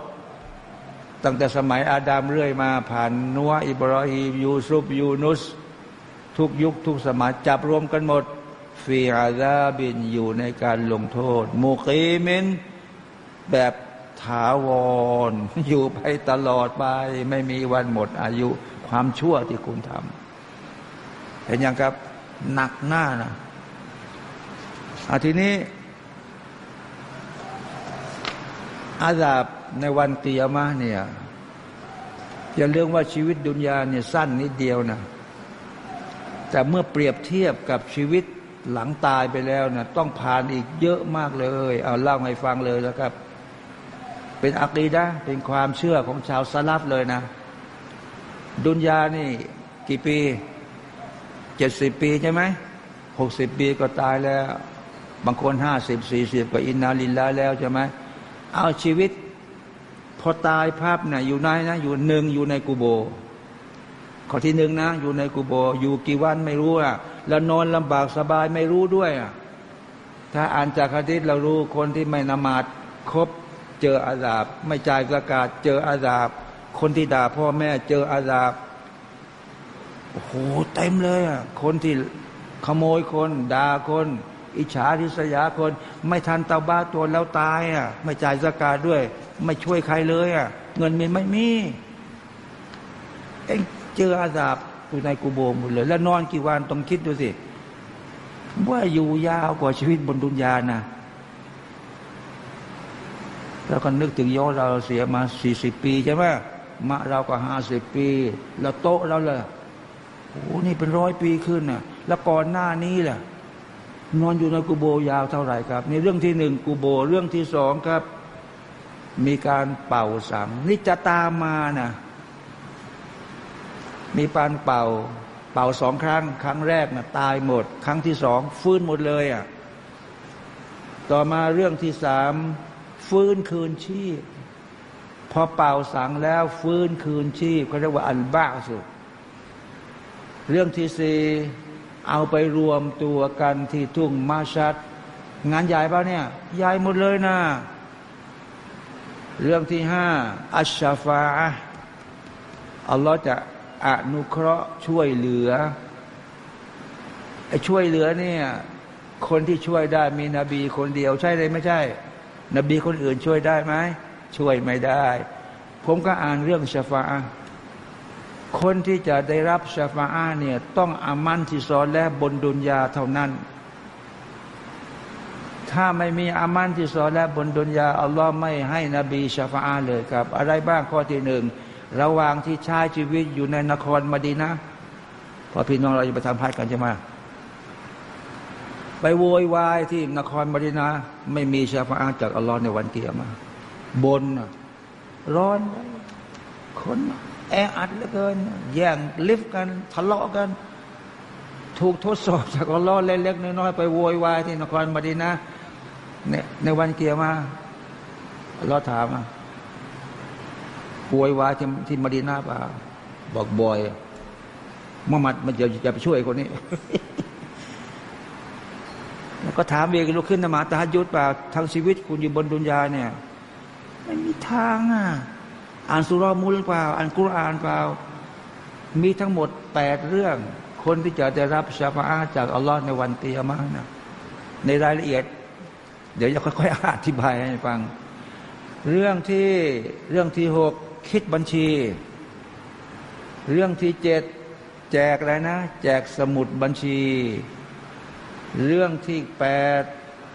ตั้งแต่สมัยอาดามเรื่อยมา ผ่านนัวอิบราฮิมยูซุฟยูนุส ทุกยุคทุกสมัยจับรวมกันหมดفي عذاب อยู่ในการลงโทษ مقيمแบบถาวร อยู่ไปตลอดไป ไม่มีวันหมดอายุความชั่วที่คุณทำ ห็นยังครับหนักหน้านะอาทีนี้ อาดาบในวันตียมาเนี่ยอย่าเรื่องว่าชีวิตดุนยาเนี่ยสั้นนิดเดียวนะแต่เมื่อเปรียบเทียบกับชีวิตหลังตายไปแล้วนะต้องผ่านอีกเยอะมากเลย เอาเล่าให้ฟังเลยนะครับ เป็นอักีดะเป็นความเชื่อของชาวสลับเลยนะ ดุนยานี่กี่ปี จ็ดสิบปีใช่ไหมหกสิบปีก็ตายแล้ว บางคนห้าสิบสี่สิบก็อินนาลินลาแล้วใช่ไหมเอาชีวิต พอตายภาพเนี่ยอยู่ไหนนะ อยู่หนึ่งอยู่ในกูโบ ข้อที่หนึ่งนะ อยู่ในกูโบ อยู่กี่วันไม่รู้อะแล้วนอนลำบากสบายไม่รู้ด้วยอะถ้าอ่านจากคดีเรารู้คนที่ไม่นมาดครบเจออาดาบ ไม่จ่ายประกาศเจออาดาบ คนที่ด่าพ่อแม่เจออาดาบ โอ้โหเต็มเลยอะคนที่ขโมยคนด่าคน อิจฉาริษยาคน ไม่ทันเตาบ้าตัวแล้วตายอะไม่จ่ายสกาดด้วย ไม่ช่วยใครเลยอะเงินมีไม่มีเอ็งเจออาสาบอยู่ในกูโบหมดเลย แล้วนอนกี่วันต้องคิดดูสิ ว่าอยู่ยาวกว่าชีวิตบนดุนยานะแล้วก็นึกถึงย้อนเราเสียมาสี่สิบปีใช่ไหมมะเราก็ห้าสิบปี แล้วโต๊ะเราเลย โอ้นี่เป็นร้อยปีขึ้นน่ะ แล้วก่อนหน้านี้แหละนอนอยู่ในกูโบยาวเท่าไหร่ครับในเรื่องที่หนึ่งกูโบ เรื่องที่สองครับ มีการเป่าสังนี่จะตามมานะมีปานเป่า เป่าสองครั้ง ครั้งแรกนะตายหมด ครั้งที่สองฟื้นหมดเลยอะต่อมาเรื่องที่สามฟื้นคืนชีพ พอเป่าสังแล้วฟื้นคืนชีพเขาเรียกว่าอันบ้าสุด เรื่องที่สี่เอาไปรวมตัวกันที่ทุ่งมาชัด งานใหญ่ป่ะเนี่ยใหญ่หมดเลยนะ เรื่องที่ห้าอัชชาฟาอัลลอฮ์จะอนุเคราะห์ช่วยเหลือไอ้ช่วยเหลือเนี่ยคนที่ช่วยได้มีนบีคนเดียวใช่เลยไม่ใช่ นบีคนอื่นช่วยได้ไหมช่วยไม่ได้ ผมก็อ่านเรื่องชาฟา คนที่จะได้รับชาฟาเนี่ยต้องอามันที่ซอนและบนดุนยาเท่านั้น ถ้าไม่มีอามันที่ซอนและบนดุนยาอัลลอฮ์ไม่ให้นบีชาฟาเลยครับ อะไรบ้างข้อที่หนึ่งระหว่างที่ใช้ชีวิตอยู่ในนครมดีนะพอพี่น้องเราจะไปทำพัดกันใช่ไหมไปโวยวายที่นครมดีนาไม่มีชาฟาจากอัลลอฮ์ในวันเกียรมาบนร้อนคน แออัดเหลือเกิน แย่งลิฟต์กันทะเลาะกัน ถูกทดสอบจากอัลลอฮ์เล็กๆน้อยๆไปโวยวายที่นครมดีนาเนี่ยในวันเกียรมาอัลลอฮ์ถามอะโวยวายที่ที่มดีนาป่าบอกบอยมุฮัมมัดมันจะจะไปช่วยคนนี้แล้วก็ถามเองลุกขึ้นนมาตาฮัยุดป่าทางชีวิตคุณอยู่บนดุนยาเนี่ยไม่มีทางอะ อ่านสุรามุลเปล่า อ่านกุรอานเปล่า มีทั้งหมดแปดเรื่อง คนที่จะได้รับชาฟาจากอัลลอฮ์ในวันเตียมานะในรายละเอียด เดี๋ยวจะค่อยๆอธิบายให้ฟัง เรื่องที่เรื่องที่หกคิดบัญชี เรื่องที่เจ็ดแจกอะไรนะ แจกสมุดบัญชี เรื่องที่แปด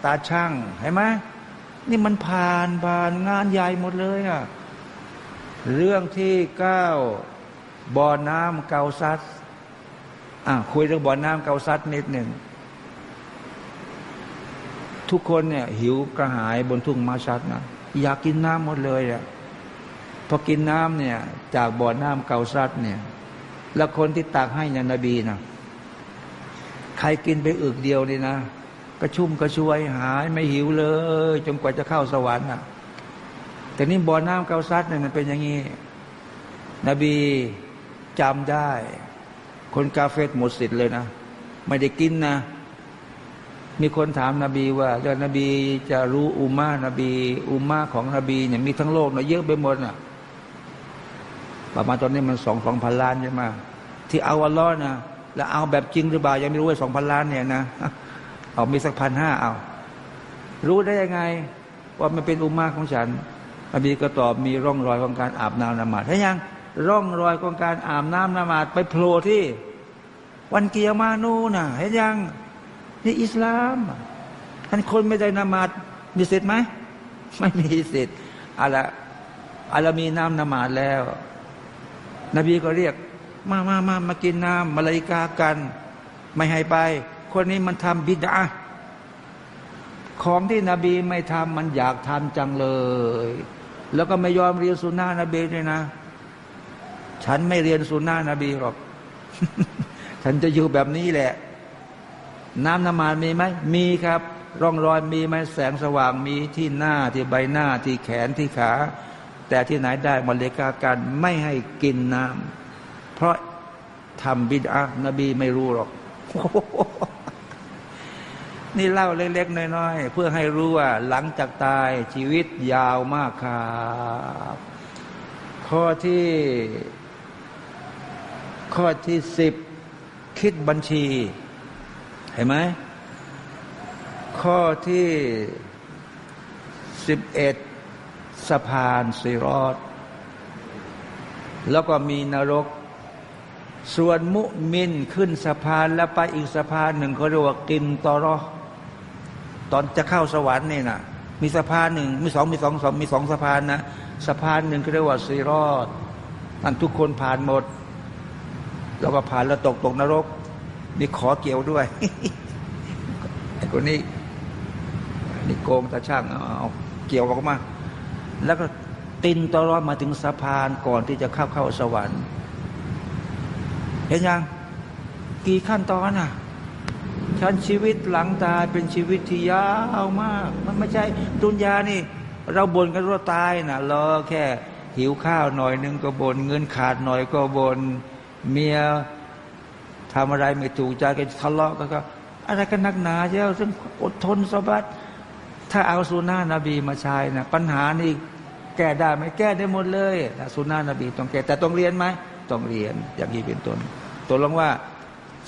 ตาช่างเห็นไหมนี่มันผ่านผ่านงานใหญ่หมดเลยอะ เรื่องที่เก้าบ่อน้ำเกาซัดอะคุยเรื่องบ่อน้ำเกาซัดนิดหนึ่งทุกคนเนี่ยหิวกระหายบนทุ่งมาชัดนะอยากกินน้ำหมดเลยอะพอกินน้ำเนี่ยจากบ่อน้ำเกาซัดเนี่ยแล้วคนที่ตักให้เนี่ยนบีนะใครกินไปอึกเดียวนี่นะ กระชุ่มกระชวยหายไม่หิวเลย จนกว่าจะเข้าสวรรค์อะ แต่นี่บ่อน้ำเกาซัดเนี่ยมันเป็นอย่างนี้ นบีจำได้ คนกาเฟตหมดสิทธิ์เลยนะ ไม่ได้กินนะ มีคนถามนาบีว่าจะนบีจะรู้อุมานบี อุมาของนบีเนี่ยมีทั้งโลกเนาะเยอะไปหมดน่ะประมาณตอนนี้มันสองสองพันล้านใช่ไหมที่เอาอัลลอฮ์นะแล้วเอาแบบจริงหรือเปล่ายังไม่รู้ว่าสองพันล้านเนี่ยนะเอามีสักพันห้าเอา รู้ได้ยังไง ว่ามันเป็นอุมาของฉัน นบีก็ตอบมีร่องรอยของการอาบน้ำนมาดถ้ายังร่องรอยของการอาบน้ำนมาดไปโผล่ที่ วันเกียร์มานูน่ะเห็นยังนี่อิสลามท่านคนไม่ได้นมาดมีสิทธิ์ไหมไม่มีสิทธิ์อะละอะละมีน้ำนมาดแล้ว นบีก็เรียก มามามามากินน้ำมาลายกากัน ไม่ให้ไป คนนี้มันทำบิดาของที่นบีไม่ทำมันอยากทำจังเลย แล้วก็ไม่ยอมเรียนสุนนะนบีเลยนะ ฉันไม่เรียนสุนนะนบีหรอก ฉันจะอยู่แบบนี้แหละ น้ำนมาดมีไหม มีครับ ร่องรอยมีไหมแสงสว่างมีที่หน้าที่ใบหน้าที่แขนที่ขา แต่ที่ไหนได้มาเลกาการไม่ให้กินน้ำเพราะทำบิดอะนบีไม่รู้หรอก นี่เล่าเล็กๆน้อยๆเพื่อให้รู้ว่าหลังจากตายชีวิตยาวมากครับข้อที่ ข้อที่สิบคิดบัญชี เห็นไหมข้อที่สิบเอ็ดสะพานสิรอด แล้วก็มีนรก ส่วนมุมินขึ้นสะพานแล้วไปอีกสะพานหนึ่งเขาเรียกว่ากินตอรอ ตอนจะเข้าสวรรค์นี่นะมีสะพานหนึ่งมีสองมีสองสองมีสองสะพานนะสะพานหนึ่งเขาเรียกว่าซีรอดนั่นทุกคนผ่านหมดแล้วก็ผ่านแล้วตกตกนรก นี่ขอเกี่ยวด้วยไอ้คนนี้นี่โกงตาช่างเอาเกี่ยวออกมาแล้วก็ตินตลอดมาถึงสะพานก่อนที่จะเข้าเข้าสวรรค์ เห็นยัง กี่ขั้นตอนอะ ฉันชีวิตหลังตายเป็นชีวิตที่ยาวมาก มันไม่ใช่ดุนยานี่ เราบ่นกันว่าตายนะรอแค่หิวข้าวหน่อยนึงก็บน่นเงินขาดหน่อยก็บน่นเมียทำอะไรไม่ถูกใจกันทะเลาะกันก็อะไรกันนักหนาเจ้าซึ่งอดทนสบัดถ้าเอาสุนานะบีมาใช้นะปัญหานี่แก้ได้ไหมแก้ได้หมดเลยนะสุนานะบีต้องแก้แต่ต้องเรียนไหมต้องเรียนอย่างนี้เป็นต้นตัวลงว่า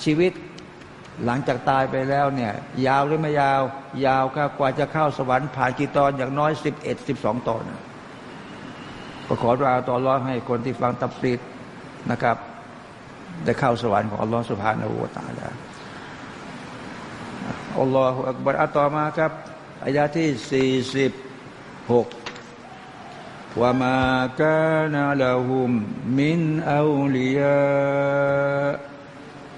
ชีวิต หลังจากตายไปแล้วเนี่ย ยาวหรือไม่ยาว ยาวครับกว่าจะเข้าสวรรค์ผ่านกี่ตอนอย่างน้อยสิบเอ็ดสิบสองตอนก็ขอราต่อร้องให้คนที่ฟังตับปิดนะครับได้เข้าสวรรค์ของอัลลอฮฺสุบฮานาอูตาลาอัลลอฮฺอักบัรอัต่อมาครับอายาที่สี่สิบหกว่ามา كان لهم من أولياء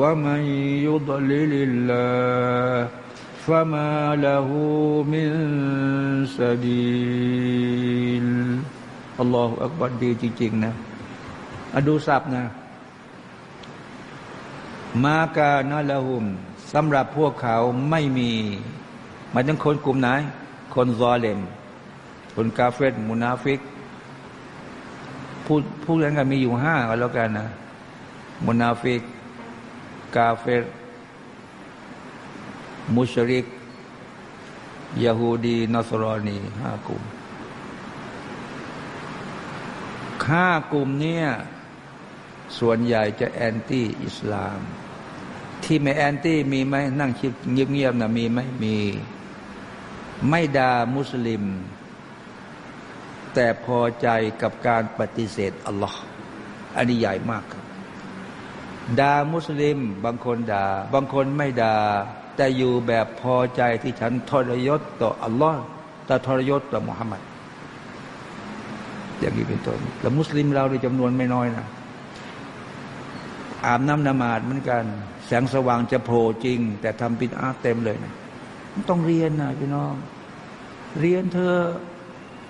ومن يضلل الله فما له من سبيل الله أكبر ดีจริงๆนะอดูสับนะ มากานาละหุมสำหรับพวกเขาไม่มีมันต้องคนกลุ่มไหน คนซอเลม คนกาเฟตมุนาฟิก พูดพูดกันมีอยู่ห้าก็แล้วกันนะ มุนาฟิก กาเฟตมุชริกยาฮูดีนอสรอนีห้ากลุ่มห้ากลุ่มเนี่ยส่วนใหญ่จะแอนตี้อิสลาม ที่ไม่แอนตี้มีไหมนั่งคิดเงียบๆนะมีไหมมี ไม่ด่ามุสลิม แต่พอใจกับการปฏิเสธอัลลอฮ์อันนี้ใหญ่มาก ด่ามุสลิม บางคนด่า บางคนไม่ด่า แต่อยู่แบบพอใจที่ฉันทรยศต่ออัลลอฮ์แต่ทรยศต่อมุฮัมมัดอย่างนี้เป็นต้นแล้วมุสลิมเราในจำนวนไม่น้อยนะอาบน้ำนมาดเหมือนกัน แสงสว่างจะโผล่จริง แต่ทำปิดอาเต็มเลยนะต้องเรียนนะพี่น้อง เรียนเธอ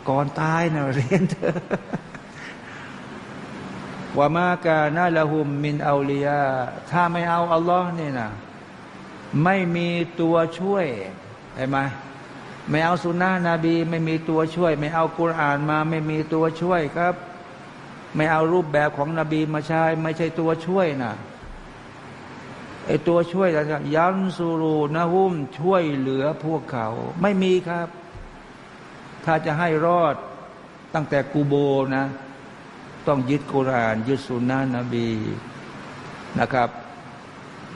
ก่อนตายนะเรียนเธอ ว่ามากานาละหุมมินอาลียาถ้าไม่เอาอัลลอฮ์นี่นะไม่มีตัวช่วยใช่ไหมไม่เอาสุนนะนบี ไม่มีตัวช่วย ไม่เอากุรอานมา ไม่มีตัวช่วยครับ ไม่เอารูปแบบของนบีมาใช้ ไม่ใช่ตัวช่วยนะไอตัวช่วยอะไรยันสูรูนะฮุมช่วยเหลือพวกเขา ไม่มีครับ ถ้าจะให้รอดตั้งแต่กูโบนะ ต้องยึดกุราน ยึดสุนนะนบีนะครับ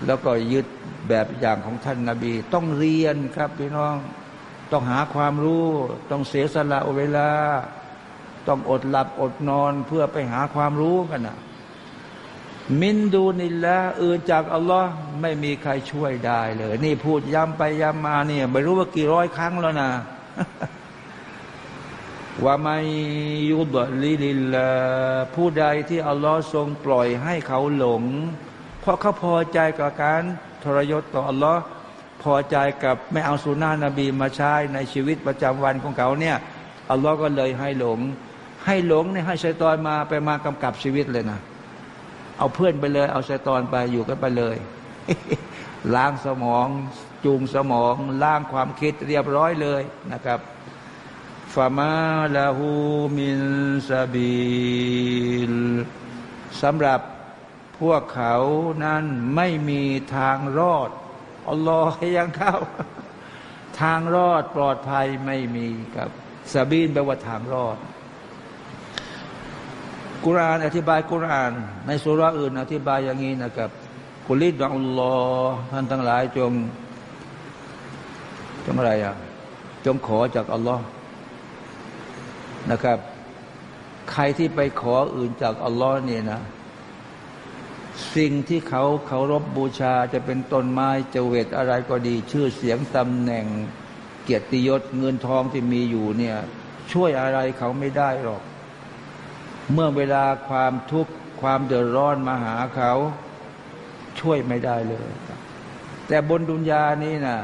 แล้วก็ยึดแบบอย่างของท่านนาบี ต้องเรียนครับพี่น้อง ต้องหาความรู้ ต้องเสียสละเวลา ต้องอดหลับอดนอนเพื่อไปหาความรู้กันนะมินดูนิลละอื่นจากอัลลอฮ์ไม่มีใครช่วยได้เลย นี่พูดย้ำไปย้ำมาเนี่ยไม่รู้ว่ากี่ร้อยครั้งแล้วนะ ومن يضلل الله ผู้ใดที่อัลลอฮ์ทรงปล่อยให้เขาหลง เพราะเขาพอใจกับการทรยศต่ออัลลอฮ์พอใจกับไม่เอาซุนนะฮ์นบีมาใช้ในชีวิตประจำวันของเขาเนี่ยอัลลอฮ์ก็เลยให้หลง ให้หลงเนี่ยให้ชัยตอนมาไปมากำกับชีวิตเลยนะ เอาเพื่อนไปเลย เอาชัยตอนไปอยู่กันไปเลย ล้างสมองจูงสมอง ล้างความคิดเรียบร้อยเลยนะครับ ฟามาลาหูมินซาบิลสำหรับพวกเขานั้นไม่มีทางรอดอัลลอฮ์ยังเข้า ทางรอดปลอดภัยไม่มีครับซาบีนแปลว่าทางรอดกุรานอธิบายกุราน ในสุราอื่น อธิบายอย่างนี้นะครับกุลิดอัลลอฮ์ท่านทั้งหลายจง จงอะไรอะ จงขอจากอัลลอฮ์ นะครับ ใครที่ไปขออื่นจากอัลลอฮ์เนี่ยนะ สิ่งที่เขาเคารพบบูชาจะเป็นต้นไม้เจเวตอะไรก็ดี ชื่อเสียงตำแหน่ง เกียรติยศเงินทองที่มีอยู่เนี่ย ช่วยอะไรเขาไม่ได้หรอก เมื่อเวลาความทุกข์ความเดือดร้อนมาหาเขา ช่วยไม่ได้เลย แต่บนดุนยานี้นะ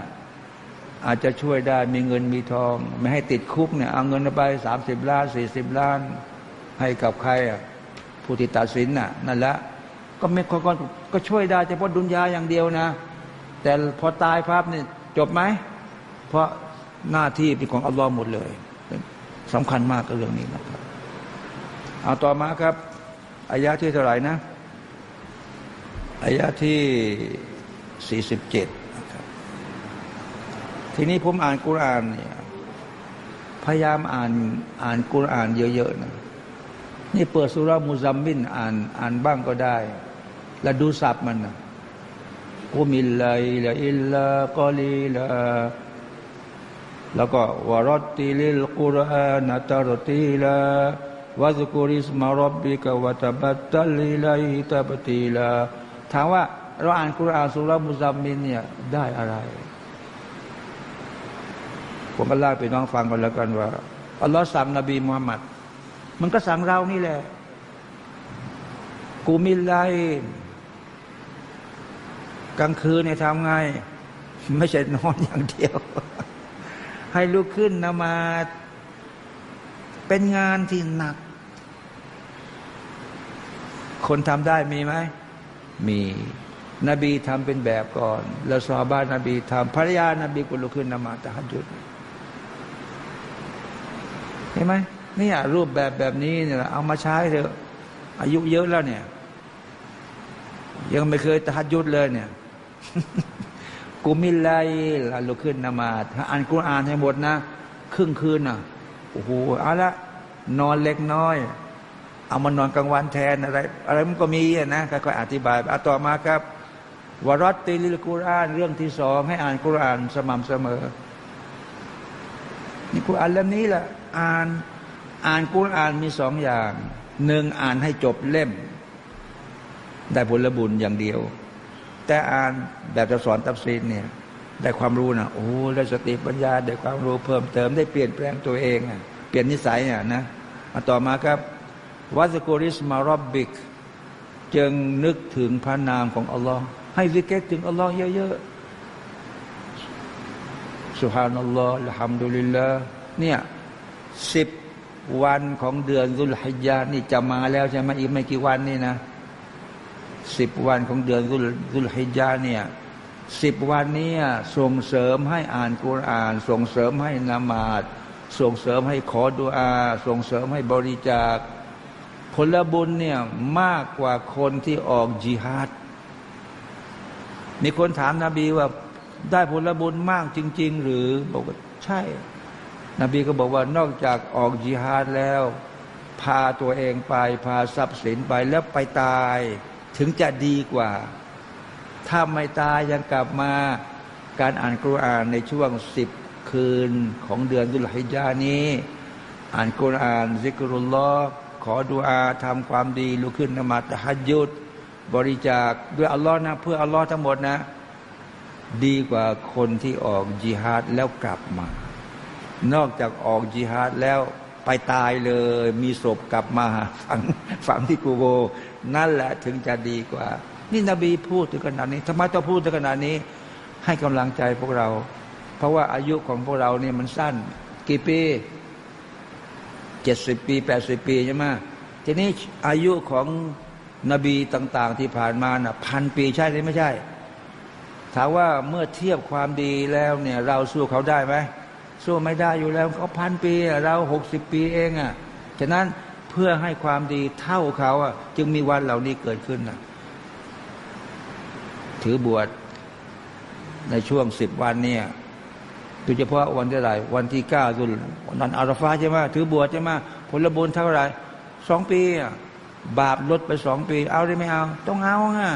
อาจจะช่วยได้มีเงินมีทอง ไม่ให้ติดคุกเนี่ยเอาเงินไปสามสิบล้านสี่สิบล้าน ให้กับใครอะผู้ติดตัดสินน่ะนั่นละก็ไม่ก็ก็ช่วยได้เฉพาะดุนยาอย่างเดียวนะ แต่พอตายภาพเนี่ยจบไหม เพราะหน้าที่เป็นของอัลลอฮ์หมดเลยสำคัญมากกับเรื่องนี้นะครับเอาต่อมาครับอายะที่เท่าไหร่นะอายะที่สี่สิบเจ็ด ทีนี้ผมอ่านกุรานเนี่ยพยายามอ่านอ่านกุรานเยอะๆนะนี่เปิดสุรามุซัมมินอ่านอ่านบ้างก็ได้ แล้วดูสับมันนะกุมิลไลลอิลลาقليلا แล้วก็ ورتل القرآن ترتيلا واذكر اسم ربك وتبتل إليه تبتيلا ถามว่าเราอ่านกุรอานซูเราะฮ์มุซซัมมิลเนี่ยได้อะไร ผมก็เล่าพี่น้องฟังกันแล้วกันว่าอัลลอฮ์สั่งนบีมุฮัมมัดมันก็สั่งเรานี่แหละกูมิลไลกลางคืนเนี่ยทำไง ไม่ใช่นอนอย่างเดียว ให้ลุกขึ้นนมาเป็นงานที่หนัก คนทำได้มีไหม มีนบีทำเป็นแบบก่อน แล้วซอบ้านนบีทำภรรยานบีกุลุกขึ้นนมาตะฮัจุดเห็นไหมนี่รูปแบบแบบนี้เนี่ยเอามาใช้เถอะอายุเยอะแล้วเนี่ย ยังไม่เคยตะฮัจุดเลยเนี่ยกูมิไลลุกขึ้นนมาถ้าอ่านกุรอานให้หมดนะ ครึ่งคืนน่ะโอ้โหเอาละนอนเล็กน้อย เอามานอนกลางวันแทนอะไร อะไรมันก็มีนะค่อยๆอธิบายเอาต่อมาครับวรัตติลิลกุรอาน เรื่องที่สองให้อ่านกุรอานสม่ำเสมอนี่กุรอานเล่มนี้แหละ อ่านอ่านกุรอานมีสองอย่างหนึ่งอ่านให้จบเล่ม ได้ผลบุญอย่างเดียว แต่อ่านแบบจะสอนตับซีนเนี่ย ได้ความรู้นะโอ้ได้สติปัญญาได้ความรู้เพิ่มเติมได้เปลี่ยนแปลงตัวเองเปลี่ยนนิสัยอะนะมาต่อมาครับวัสกุริสมารอบบิก จึงนึกถึงพระนามของอัลลอฮ์ให้วิเกตถึงอัลลอฮ์เยอะๆสุฮานัลลอฮ์ละฮัมดุลิลลาห์เนี่ย สิบวันของเดือนรุลฮิยานี่จะมาแล้วใช่ไหมอีกไม่กี่วันนี่นะสิบวันของเดือนรุลรุลฮิยาเนี่ยสิบวันนี้ส่งเสริมให้อ่านกุรอาน ส่งเสริมให้นามาดส่งเสริมให้ขอดุอา ส่งเสริมให้บริจาค ผลบุญเนี่ยมากกว่าคนที่ออกจิฮาดมีคนถามนาบีว่าได้ผลบุญมากจริง ๆ หรือบอกว่าใช่ นบีก็บอกว่านอกจากออกจิฮาดแล้ว พาตัวเองไป พาทรัพย์สินไปแล้วไปตายถึงจะดีกว่า ถ้าไม่ตายยังกลับมาการอ่านกุรอานในช่วงสิบคืนของเดือนดุลฮิจานี้ อ่านกุรอานซิกรุลลอฮ์ขอดุอาทำความดีลุกขึ้นนมาตะฮัดยุดบริจาคด้วยอัลลอฮ์นะ เพื่ออัลลอฮ์ทั้งหมดนะ ดีกว่าคนที่ออกจิฮาดแล้วกลับมา นอกจากออกจิฮาดแล้วไปตายเลย มีศพกลับมาฝังฝังที่กูโบ นั่นแหละถึงจะดีกว่า นี่นบีพูดถึงขนาดนี้ทำไมต้องพูดถึงขนาดนี้ ให้กำลังใจพวกเรา เพราะว่าอายุของพวกเราเนี่ยมันสั้น กี่ปีเจ็ดสิบปีแปดสิบปีใช่ไหมทีนี้อายุของนบีต่าง ๆ ที่ผ่านมาน่ะพันปีใช่หรือไม่ใช่ ถามว่าเมื่อเทียบความดีแล้วเนี่ย เราสู้เขาได้ไหม สู้ไม่ได้อยู่แล้วเขาพันปี เราหกสิบปีเองอะฉะนั้นเพื่อให้ความดีเท่าเขาอะ จึงมีวันเหล่านี้เกิดขึ้นนะถือบวชในช่วงสิบวันเนี่ยโดยเฉพาะวันที่ไรวันที่เก้าสุลนันอาราฟาใช่ไหมถือบวชใช่ไหมผลบุญเท่าไหร่สองปีบาปลดไปสองปี เอาได้ไม่เอา ต้องเอาฮะ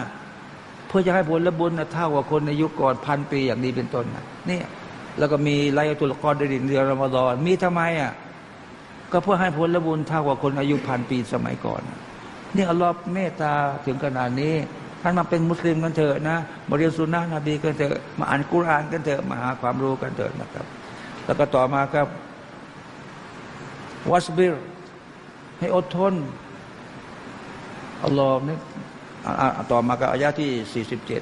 เพื่อจะให้ผลบุญเท่ากับคนในยุคก่อนพันปีอย่างนี้เป็นต้นนี่ แล้วก็มีไลตุลกรเดือนเดือนรอมฎอนมีทำไมอะก็เพื่อให้ผลบุญเท่ากับคนอายุพันปีสมัยก่อนนี่อัลลอฮ์เมตตาถึงขนาดนี้ท่านมาเป็นมุสลิมกันเถอะนะมาเรียนสุนนะนบีกันเถอะมาอ่านกุรานกันเถอะมาหาความรู้กันเถอะนะครับ แล้วก็ต่อมาครับวัสบิรให้อดทนอัลลอฮ์นี่ต่อมากับอายะที่สี่สิบเจ็ด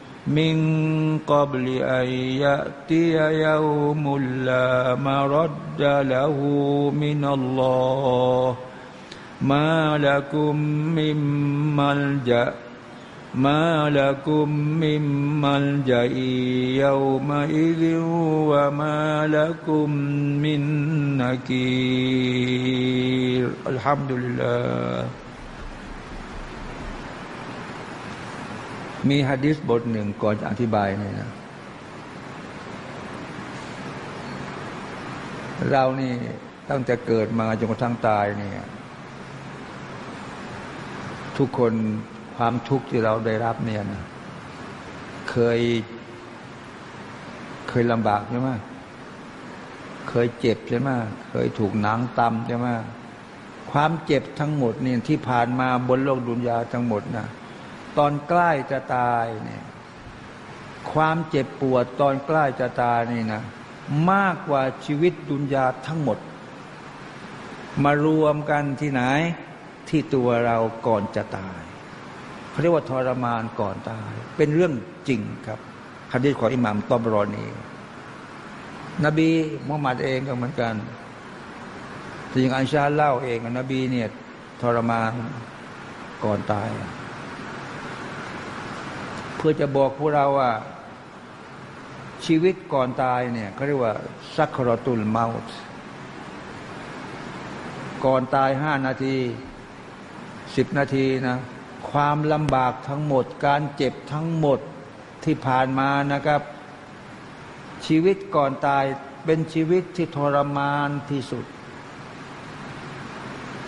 من قبل أن يأتي يوم لا مرد له من الله. ما لكم من ملجأ ما لكم من ملجأ يومئذ وما لكم من نكير. الحمد لله. มีฮะดิษบทหนึ่งก่อนจะอธิบายเนี่ยนะ เรานี่ตั้งแต่เกิดมาจนกระทั่งตายเนี่ย ทุกคนความทุกข์ที่เราได้รับเนี่ยนะเคย เคยลำบากใช่ไหมเคยเจ็บใช่ไหมเคยถูกหนังตำใช่ไหมความเจ็บทั้งหมดเนี่ยที่ผ่านมาบนโลกดุนยาทั้งหมดนะ ตอนใกล้จะตายเนี่ยความเจ็บปวดตอนใกล้จะตายนี่นะมากกว่าชีวิตดุนยาทั้งหมด มารวมกันที่ไหนที่ตัวเราก่อนจะตายเขาเรียกว่าทรมานก่อนตาย เป็นเรื่องจริงครับฮะดีของอิหม่ามตอบรอนีนบีมุฮัมมัดเองก็เหมือนกันแต่ยังอันชาเล่าเองนบีเนี่ยทรมานก่อนตาย พื่อจะบอกพวกเราว่า ชีวิตก่อนตายเนี่ยเขาเรียกว่าสักครตุลเมาส์ก่อนตายห้านาทีสิบนาทีนะความลำบากทั้งหมด การเจ็บทั้งหมดที่ผ่านมานะครับ ชีวิตก่อนตายเป็นชีวิตที่ทรมานที่สุด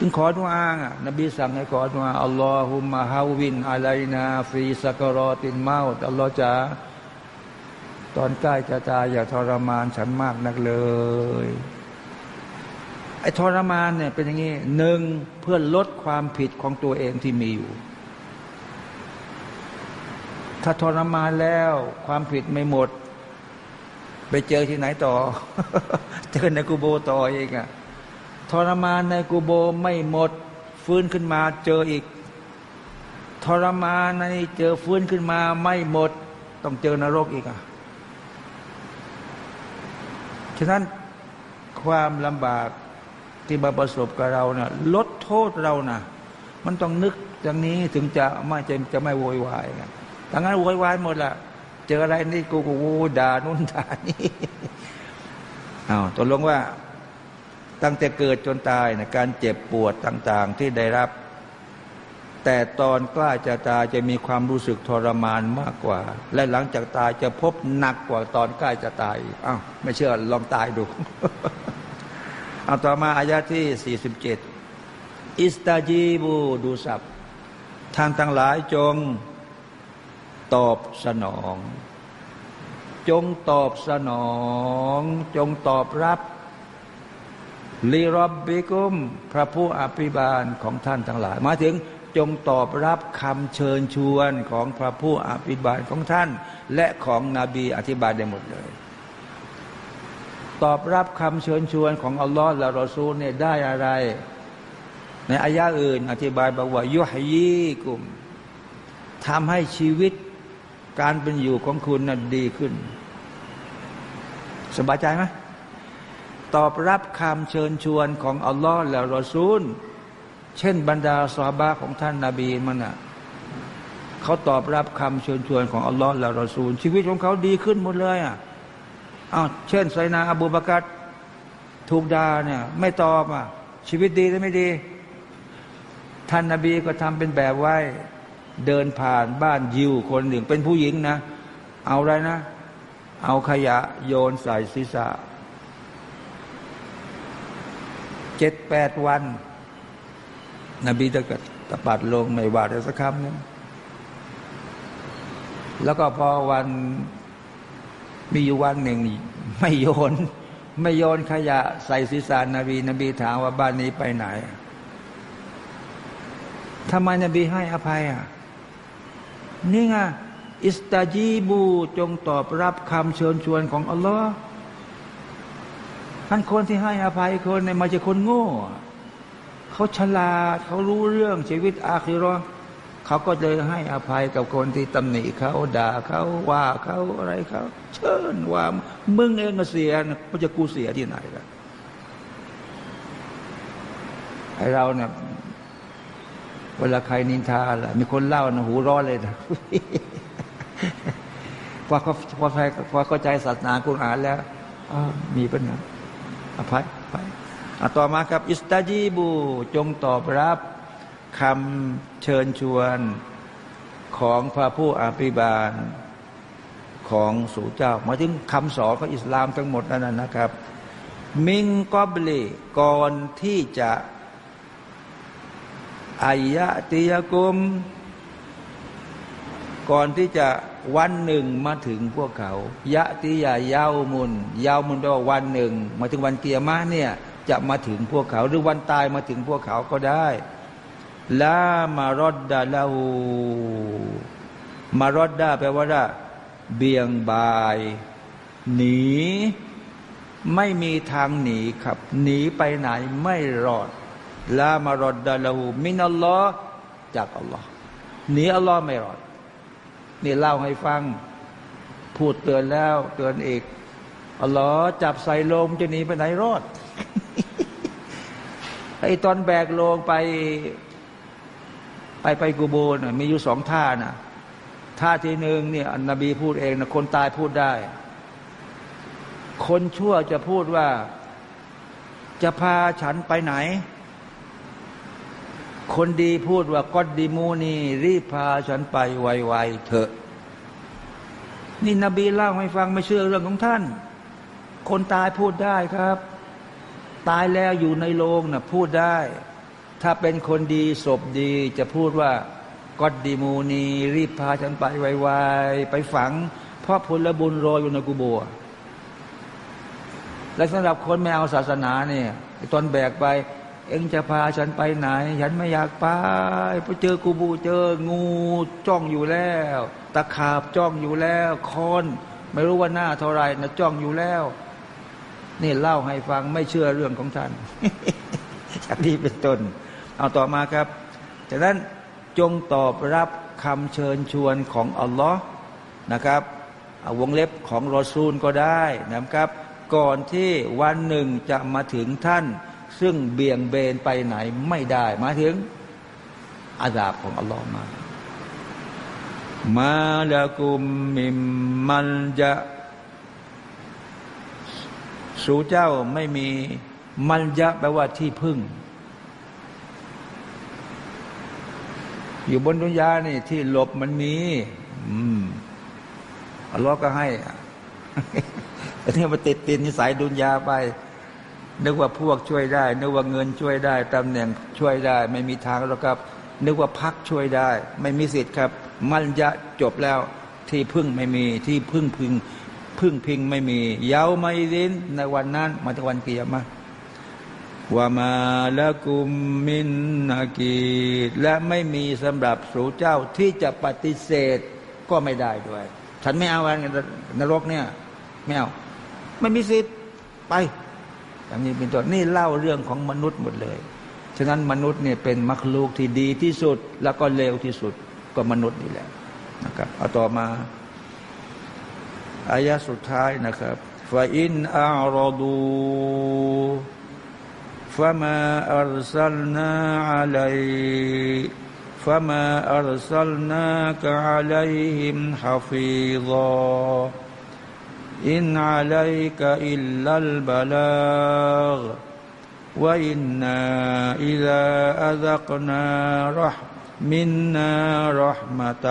จึงขอดุอาอะนบีสั่งให้ขอดุอาอัลลอฮุมะฮาวินอะไลนาฟีสักรอตินเมาตอัลลอฮ์จะตอนใกล้จะตายอย่าทรมานฉันมากนักเลยไอ้ทรมานเนี่ยเป็นอย่างนี้หนึ่งเพื่อลดความผิดของตัวเองที่มีอยู่ ถ้าทรมานแล้วความผิดไม่หมด ไปเจอที่ไหนต่อ เจอในกูโบต่อเองอะ ทรมานในกูโบไม่หมด ฟื้นขึ้นมาเจออีก ทรมานในเจอฟื้นขึ้นมาไม่หมด ต้องเจอนรกอีกอะฉะนั้นความลำบากที่มาประสบกับเราเนะ่ะลดโทษเรานะมันต้องนึกอย่างนี้ถึงจะไม่จะจะไม่โวยวายนะถ้างั้นโวยวายหมดละเจออะไรนี่กูกูด่านู่นด่านี่อ้าวตกลงว่า ตั้งแต่เกิดจนตายนะการเจ็บปวดต่างๆที่ได้รับ แต่ตอนกล้าจะตายจะมีความรู้สึกทรมานมากกว่า และหลังจากตายจะพบหนักกว่าตอนใกล้จะตายอ้าวไม่เชื่อลองตายดูเอาต่อมาอายะที่ 47 อิสตาจีบูดูสับทางทั้งหลายจงตอบสนอง จงตอบสนอง จงตอบรับ ลีรอบบิกุมพระผู้อภิบาลของท่านทั้งหลาย มาถึงจงตอบรับคำเชิญชวนของพระผู้อภิบาลของท่าน และของนบีอธิบายได้หมดเลย ตอบรับคำเชิญชวนของอัลลอฮ์และรอซูลเนี่ยได้อะไร ในอายะอื่น อธิบายบอกว่ายุฮยีกุมทำให้ชีวิตการเป็นอยู่ของคุณนั้นดีขึ้น สบายใจไหม ตอบรับคำเชิญชวนของอัลลอฮ์และรอซูล เช่นบรรดาสาบาของท่านนาบีมันอะเขาตอบรับคำเชิญชวนของอัลลอฮ์และรอซูล ชีวิตของเขาดีขึ้นหมดเลยอะอ้าวเช่นไซนาอบูบากัดถูกด่าเนี่ยไม่ตอบอะชีวิตดีหรือไม่ดี ท่านนาบีก็ทำเป็นแบบไว้ เดินผ่านบ้านยิวคนหนึ่งเป็นผู้หญิงนะ เอาอะไรนะ เอาขยะโยนใส่ศีรษะ เจ็ดแปดวัน นบีตะกัดตะปัดลงไม่ว่าแต่สักคำนึงแล้วก็พอวันมีอยู่วันหนึ่ง ไม่โยน ไม่โยนขยะใส่ศีรษะนบีนบีถามว่าบ้านนี้ไปไหนทำไมนบีให้อภัยอะนี่ไงอิสตาจีบูจงตอบรับคำเชิญชวนของอัลลอฮ์ ท่านคนที่ให้อภัยคนในมาจะคนโง่ เขาฉลาดเขารู้เรื่องชีวิตอาคิรอเขาก็เลยให้อภัยกับคนที่ตำหนิเขาด่าเขาว่าเขาอะไรเขาเชิญว่ามึงเองเสียมันจะกูเสียที่ไหนล่ะไอเราเนี่ยเวลาใครนินทาล่ะมีคนเล่านะหูร้อนเลยนะพอเขาพอใครพอเข้าใจศาสนากุณอ่านแล้วมีปัญหา อภัยไปต่อมาครับ อิสตาจีบู จงตอบรับคำเชิญชวนของพระผู้อภิบาลของสู่เจ้ามาถึงคำสอนของอิสลามทั้งหมดนั้นนะครับ มิงกอบลีก่อนที่จะอายะติยกุม ก่อนที่จะ วันหนึ่งมาถึงพวกเขา ยะติยายาวมุนยาวมุนแปลว่าวันหนึ่ง มาถึงวันเกียร์มาเนี่ยจะมาถึงพวกเขา หรือวันตายมาถึงพวกเขาก็ได้ลามารอดดาลาหูมารอดดาแปลว่าเบี่ยงบาย หนี ไม่มีทางหนีครับ หนีไปไหนไม่รอดลามารอดดาลาหูมินัลลอฮ์จากอัลลอฮ์หนีอัลลอฮ์ไม่รอด นี่เล่าให้ฟัง พูดเตือนแล้วเตือนอีกอัลลอฮ์จับใส่ลมจะหนีไปไหนรอดไอตอนแบกลงไป ไปไปกูโบนมีอยู่สองท่านะท่าที่หนึ่งเนี่ยนบีพูดเองนะคนตายพูดได้ คนชั่วจะพูดว่า จะพาฉันไปไหน คนดีพูดว่าก็ดีมูนีรีบพาฉันไปไวๆเถอะ นี่นบีเล่าให้ฟังไม่เชื่อเรื่องของท่าน คนตายพูดได้ครับ ตายแล้วอยู่ในโรงนะ่ะพูดได้ ถ้าเป็นคนดีศพดีจะพูดว่ากอดดีมูนีรีบพาฉันไปไวๆไปฝัง เพราะผลบุญรออยู่ในกุโบและสำหรับคนไม่เอาศาสนาเนี่ยตอนแบกไป เอ็งจะพาฉันไปไหน ฉันไม่อยากไปไปเจอกูบูเจองูจ้องอยู่แล้ว ตะขาบจ้องอยู่แล้วคอนไม่รู้ว่าหน้าเท่าไรนะจ้องอยู่แล้ว นี่เล่าให้ฟังไม่เชื่อเรื่องของท่านอันนี้เป็นต้น เอาต่อมาครับจากนั้นจงตอบรับคำเชิญชวนของอัลลอฮ์นะครับวงเล็บของรอซูลก็ได้นะครับ ก่อนที่วันหนึ่งจะมาถึงท่าน ซึ่งเบี่ยงเบนไปไหนไม่ได้มาถึงอาดาบของอัลลอฮ์มา มาลากุมมิมมันจะสู่เจ้าไม่มีมันจะแปลว่าที่พึ่ง อยู่บนดุนยานี่ ที่หลบมันมี อืมอัลลอฮ์ก็ให้แต่นี่มาติดติดนิสัยดุนยาไป นึกว่าพวกช่วยได้ นึกว่าเงินช่วยได้ตำแหน่งช่วยได้ ไม่มีทางแล้วครับ นึกว่าพักช่วยได้ ไม่มีสิทธิ์ครับ มันจะจบแล้วที่พึ่งไม่มีที่พึ่งพึงพึ่งพิงไม่มีเยาวไม่ดินในวันนั้นมาถึงวันเกียรมาว่ามาละกุมมินนากีและไม่มีสำหรับสู่เจ้าที่จะปฏิเสธก็ไม่ได้ด้วย ฉันไม่เอาอะไรนรกเนี่ยไม่เอาไม่มีสิทธิ์ไป อันนี้เป็นต้นนี่เล่าเรื่องของมนุษย์หมดเลย ฉะนั้นมนุษย์เนี่ยเป็นมรรคลูกที่ดีที่สุด แล้วก็เลวที่สุดก็มนุษย์นี่แหละนะครับเอาต่อมาอายะสุดท้ายนะครับฟาอินอัลดูฟามาอัลซัลนาอะลัยฟามาอัลซัลนากะอะลัยฮิมฮะฟิซา إن عليك إلا البلاغ وإنا إذا أذقنا رح منا رحمة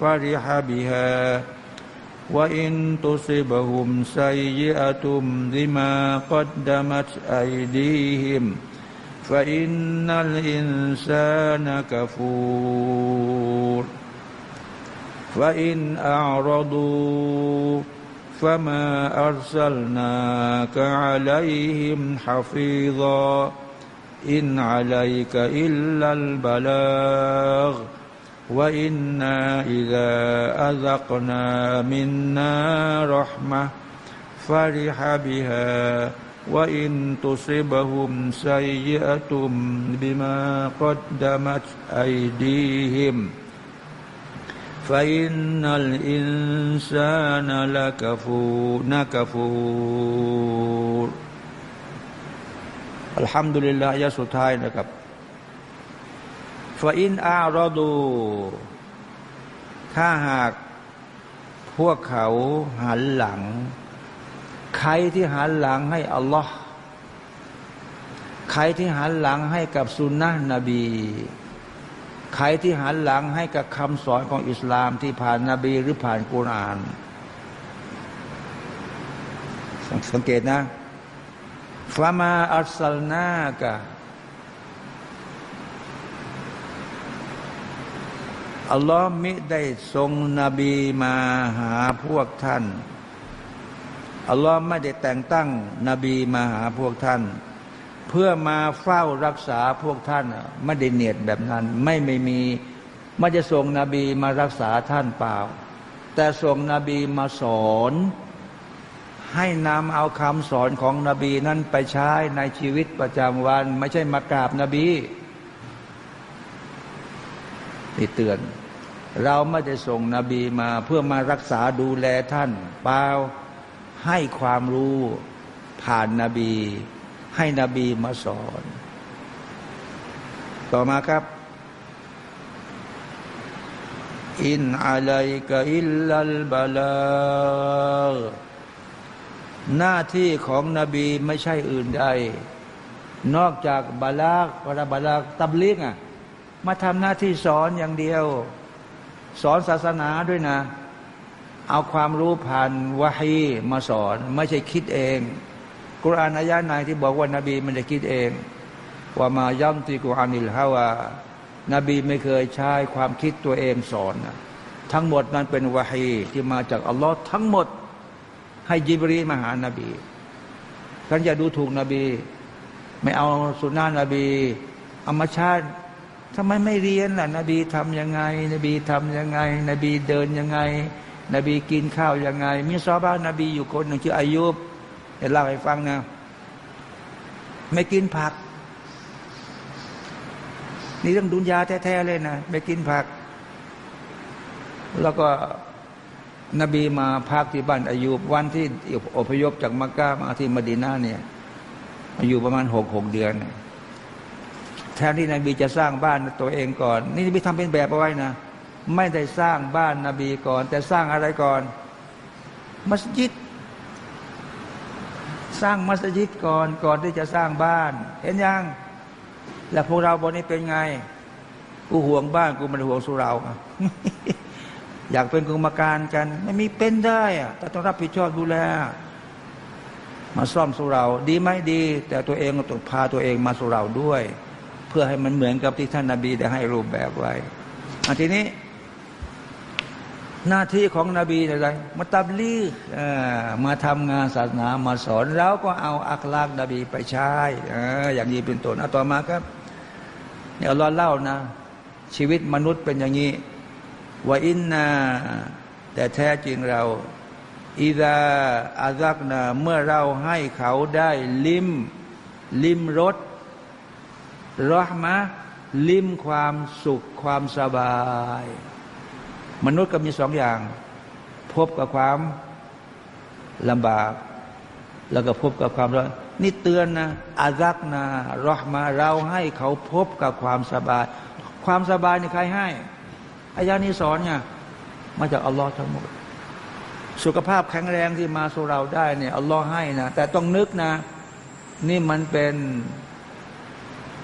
فرح بها وإن تصبهم سيئة بما قدمت أيديهم فإن الإنسان كفور فإن أعرضوا فما أرسلناك عليهم حفيظا إن عليك إلا البلاغ وإنا إذا أذقنا منا رحمة فرح بها وإن تصبهم سيئة بما قدمت أيديهم فإن الإنسان لكفور نكفور الحمد لله อายะสุดท้ายนะครับฟาอินอารอดูถ้าหากพวกเขาหันหลัง ใครที่หันหลังให้อัลลอฮ์ใครที่หันหลังให้กับสุนนะนบี ใครที่หันหลังให้กับคำสอนของอิสลามที่ผ่านนาบีหรือผ่านกุรอานสังเกตนะฟามาอัสลนากะอัลลอฮ์มิได้ทรงนบีมาหาพวกท่าน อัลลอฮ์ไม่ได้แต่งตั้งนบีมาหาพวกท่าน เพื่อมาเฝ้ารักษาพวกท่านไม่ได้เนียดแบบนั้น ไม่ไม่มีไม่จะส่งนบีมารักษาท่านเปล่า แต่ส่งนบีมาสอน ให้นำเอาคำสอนของนบีนั้นไปใช้ในชีวิตประจำวัน ไม่ใช่มากราบนบีนี่เตือน เราไม่ได้ส่งนบีมาเพื่อมารักษาดูแลท่าน เปล่าให้ความรู้ผ่านนาบี ให้นบีมาสอน ต่อมาครับอินอะไรกอิลลัลบาลาหน้าที่ของนบีไม่ใช่อื่นใด นอกจากบาลากวลาบาลากตับลิกอะมาทำหน้าที่สอนอย่างเดียว สอนศาสนาด้วยนะ เอาความรู้ผ่านวะฮีมาสอน ไม่ใช่คิดเอง กุรอานอายะไหนที่บอกว่านาบีมันจะคิดเองว่ามาย่ำตีกุรอานิลฮาวานาบีไม่เคยใช้ความคิดตัวเองสอนนะทั้งหมดนั้นเป็นวะฮีที่มาจากอัลลอฮ์ทั้งหมด ให้ยิบรีมาหานาบีท่านอย่าดูถูกนบี ไม่เอาสุนนะนบีอามาชาติทำไมไม่เรียนล่ะ นบีทํำยังไง นบีทํำยังไง นบีเดินยังไง นบีกินข้าวยังไง มีซอบ้านนบีอยู่คนหนึ่งชื่ออายุบ เดี๋ยวเล่าให้ฟังนะ ไม่กินผัก นี่เรื่องดุนยาแท้ๆเลยนะ ไม่กินผัก แล้วก็นบีมาพักที่บ้านอายุวันที่อพยพจากมักกะมาที่มดินาเนี่ยอายุประมาณหกหกเดือนแทนที่นบีจะสร้างบ้านตัวเองก่อน นี่นบีทำเป็นแบบเอาไว้นะ ไม่ได้สร้างบ้านนบีก่อน แต่สร้างอะไรก่อน มัสยิด สร้างมัสยิดก่อนก่อนที่จะสร้างบ้าน เห็นยัง แล้วพวกเราบนนี้เป็นไง กูห่วงบ้านกูมันห่วงสุราอยากเป็นกรรมการกัน ไม่มีเป็นได้อะแต่ต้องรับผิดชอบดูแลมาซ่อมสุรา ดีไหมดี แต่ตัวเองก็ต้องพาตัวเองมาสุราด้วย เพื่อให้มันเหมือนกับที่ท่านนาบีได้ให้รูปแบบไว้อันทีนี้ หน้าที่ของนบีอะไรมาตับลีมาทำงานศาสนามาสอนเราก็เอาอักลากนบีไปใช้อย่างนี้เป็นต้นต่อมาครับเนี่ยเราเล่านะ ชีวิตมนุษย์เป็นอย่างนี้ว่าอินนาแต่แท้จริงเราอิดาอาซักนาเมื่อเราให้เขาได้ลิม ลิมรสรหมะลิมความสุขความสบาย มนุษย์ก็มีสองอย่าง พบกับความลำบาก แล้วก็พบกับความร้อนนี่เตือนนะอาซักนะรหมาเราให้เขาพบกับความสบาย ความสบายนี่ใครให้อายานี้สอนเนี่ยมาจากอัลลอฮ์ทั้งหมด สุขภาพแข็งแรงที่มาสู่เราได้เนี่ยอัลลอฮ์ให้นะแต่ต้องนึกนะ นี่มันเป็น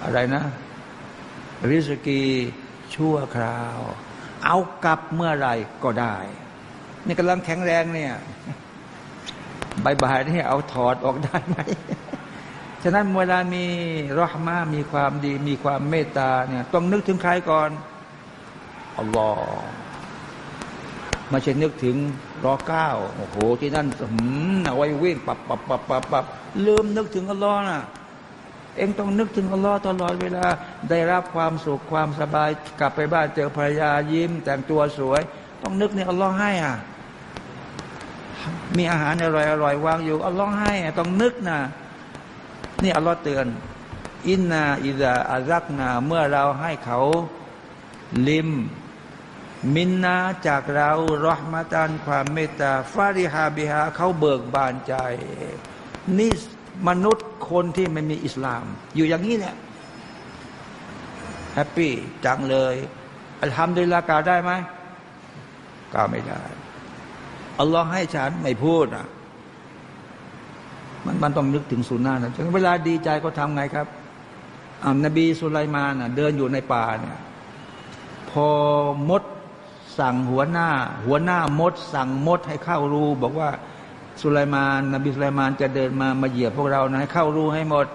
อะไรนะ ริสกีชั่วคราว เอากลับเมื่อไรก็ได้ นี่กำลังแข็งแรงเนี่ยบายบายนี่เอาถอดออกได้ไหมฉะนั้นเวลามีรหมามีความดี มีความเมตตาเนี่ยต้องนึกถึงใครก่อนอัลลอฮ์ไม่ใช่นึกถึงรอเก้าโอ้โหที่นั่นหืมเอาไว้วิ่งปับปับปับปับปับลืมนึกถึงอัลลอฮ์น่ะ เองต้องนึกถึงอัลลอฮ์ตลอดเวลา ได้รับความสุขความสบายกลับไปบ้านเจอภรรยายิ้ม แต่งตัวสวย ต้องนึกในอัลลอฮ์ให้อะ มีอาหารอร่อยอร่อยวางอยู่อัลลอฮ์ให้ต้องนึกนะนี่อัลลอฮ์เตือน อินนาอิดาอารักนาเมื่อเราให้เขาลิมมินนาจากเรารหมตันความเมตตาฟาริฮาบิฮาเขาเบิกบานใจ นี่ มนุษย์คนที่ไม่มีอิสลาม อยู่อย่างนี้เนี่ย happy จังเลย الحمد لله กล่าวได้ไหมกล่าวไม่ได้อัลลอฮ์ให้ฉันไม่พูดอะมันมันต้องนึกถึงสุนนะนะเวลาดีใจก็ทำไงครับอ่านบีสุไลมานอะ เดินอยู่ในป่าเนี่ย พอมดสั่งหัวหน้า หัวหน้ามดสั่งมดให้เข้ารูบอกว่า สุไลมานนบีสุไลมานจะเดินมามาเหยียบพวกเรานะให้เข้ารู้ให้หมด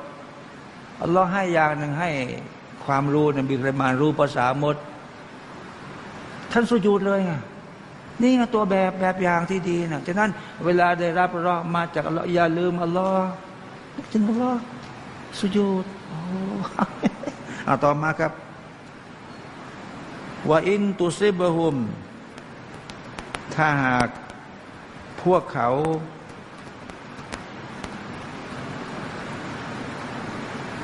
อัลลอฮ์ให้อย่างหนึ่งให้ความรู้นบีสุไลมานรู้ภาษามด ท่านสุญูดเลยไงนี่ไงตัวแบบแบบอย่างที่ดีนะฉะนั้นเวลาได้รับรอมาจากอัลลอฮ์อย่าลืมอัลลอฮ์นึกถึงอัลลอฮ์สุญูดโอ้เอาต่อมาครับว่าอินตุซิบะฮุม ถ้าหาก พวกเขา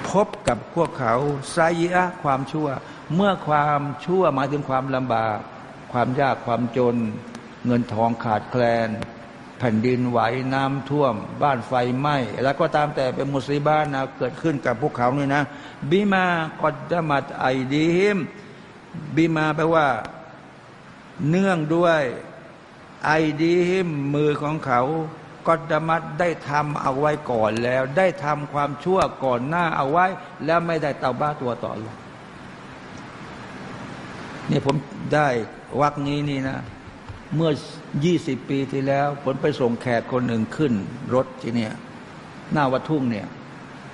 พบกับพวกเขาไซยะความชั่ว เมื่อความชั่วหมายถึงความลำบาก ความยากความจน เงินทองขาดแคลน แผ่นดินไหวน้ำท่วม บ้านไฟไหม้แล้วก็ตามแต่เป็นมุสีบ้านนะเกิดขึ้นกับพวกเขานี่นะ บิมากอดมัดไอดีมบิมาแปลว่า เนื่องด้วย ไอดีฮิมมือของเขากอดมัดได้ทำเอาไว้ก่อนแล้ว ได้ทำความชั่วก่อนหน้าเอาไว้ แล้วไม่ได้เตาบ้าตัวต่อเลยนี่ผมได้วักนี้นี่นะ เมื่อยี่สิบปีที่แล้ว ผมไปส่งแขกคนหนึ่งขึ้น รถที่เนี่ย หน้าวัดทุ่งเนี่ย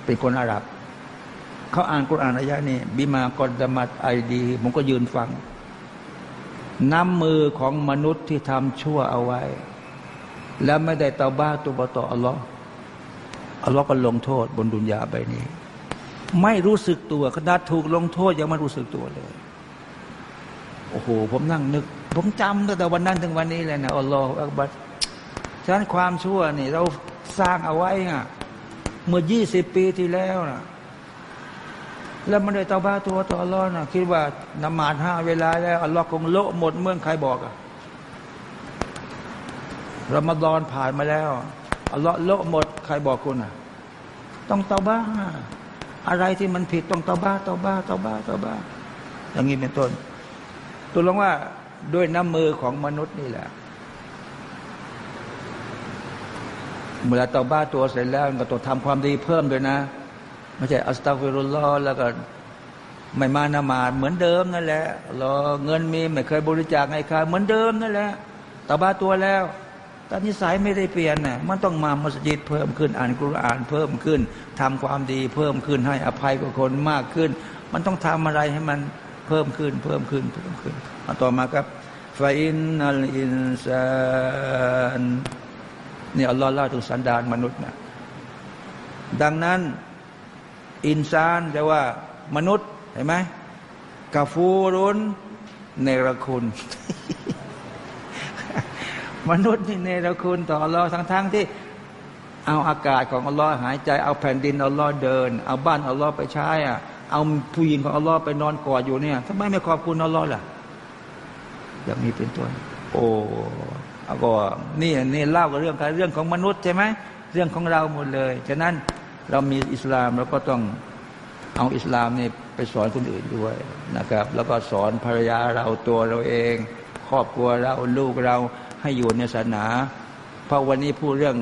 เป็นคนอาหรับ เขาอ่านกุรอานอายะนี้บิมากอดมัดไอดี ผมก็ยืนฟัง น้ำมือของมนุษย์ที่ทำชั่วเอาไว้ แล้วไม่ได้เตาบ้าตัวต่ออัลลอฮ์อัลลอฮ์ก็ลงโทษบนดุนยาใบนี้ ไม่รู้สึกตัวขนาดถูกลงโทษยังไม่รู้สึกตัวเลย โอ้โห ผมนั่งนึก ผมจำตั้งแต่วันนั้นถึงวันนี้เลยนะอัลลอฮฺอักบัรฉะนั้นความชั่วนี่ เราสร้างเอาไว้อะเมื่อยี่สิบปีที่แล้วนะ แล้วมันได้ตาบ้าตัวต่ออัลลอฮ์นะคิดว่านมาดห้าเวลาแล้วอัลลอฮ์คงโละหมดเมื่อใครบอกอะรอมฎอนผ่านมาแล้วอัลลอฮ์โละหมดใครบอกคุณอะต้องตาบ้าอะไรที่มันผิดต้องตาบ้าตาบ้าตาบ้าตาบ้าอย่างนี้เป็นต้นตัวลงว่าด้วยน้ำมือของมนุษย์นี่แหละเมื่อตาบ้าตัวเสร็จแล้วก็ต้องทำความดีเพิ่มด้วยนะ ไม่ใช่อัสตัฟิรุลลอฮ์แล้วก็ไม่มานามาดเหมือนเดิมนั่นแหละรอเงินมีไม่เคยบริจาคให้ใครเหมือนเดิมนั่นแหละตาบ้าตัวแล้วต่นิสัยไม่ได้เปลี่ยนน่ะมันต้องมามัสยิดเพิ่มขึ้นอ่านกุรอานเพิ่มขึ้นทำความดีเพิ่มขึ้นให้อภัยกับคนมากขึ้น มันต้องทำอะไรให้มันเพิ่มขึ้น เพิ่มขึ้นเพิ่มขึ้นมาต่อมาครับฟาอินนัลอินซานนี่อัลลอฮ์เล่าถึงสันดานมนุษย์นะดังนั้น อินซานแปลว่ามนุษย์เห็นไหมกาฟูรุนเนรคุณ มนุษย์นี่เนรคุณต่ออัลลอฮ์ทั้งๆทที่เอาอากาศของอัลลอฮ์หายใจเอาแผ่นดินอัลลอฮ์เดิน เอาบ้านอัลลอฮ์ไปใช้อะเอาผู้หญิงของอัลลอฮ์ไปนอนกอดอยู่เนี่ยทำไมไม่ขอบคุณอัลลอฮ์ล่ะอย่างนี้เป็นต้นโอ้เอาก็นี่นี่เล่ากับเรื่องการเรื่องของมนุษย์ใช่ไหมเรื่องของเราหมดเลย ฉะนั้น เรามีอิสลามเราก็ต้องเอาอิสลามนี่ไปสอนคนอื่นด้วยนะครับ แล้วก็สอนภรรยาเราตัวเราเอง ครอบครัวเราลูกเราให้อยู่ในศาสนา เพราะวันนี้พูดเรื่อง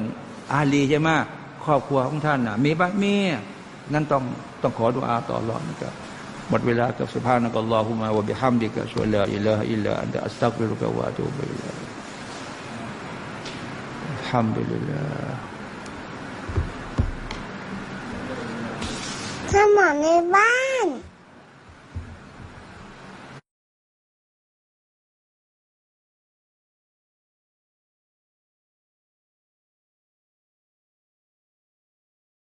อาลีใช่ไหมครอบครัวของท่านนะมีบ้างมีนั่นต้องต้องขอดุอาต่อรอดนะครับหมดเวลากับสุภาพนักอัลลอฮุมะวะบิฮัมดิกะชวลาอิลลาอิลลาอันตะอัสตักฟิรุกะวะตูบิลลาฮัมดุลิลลา สมองในบ้าน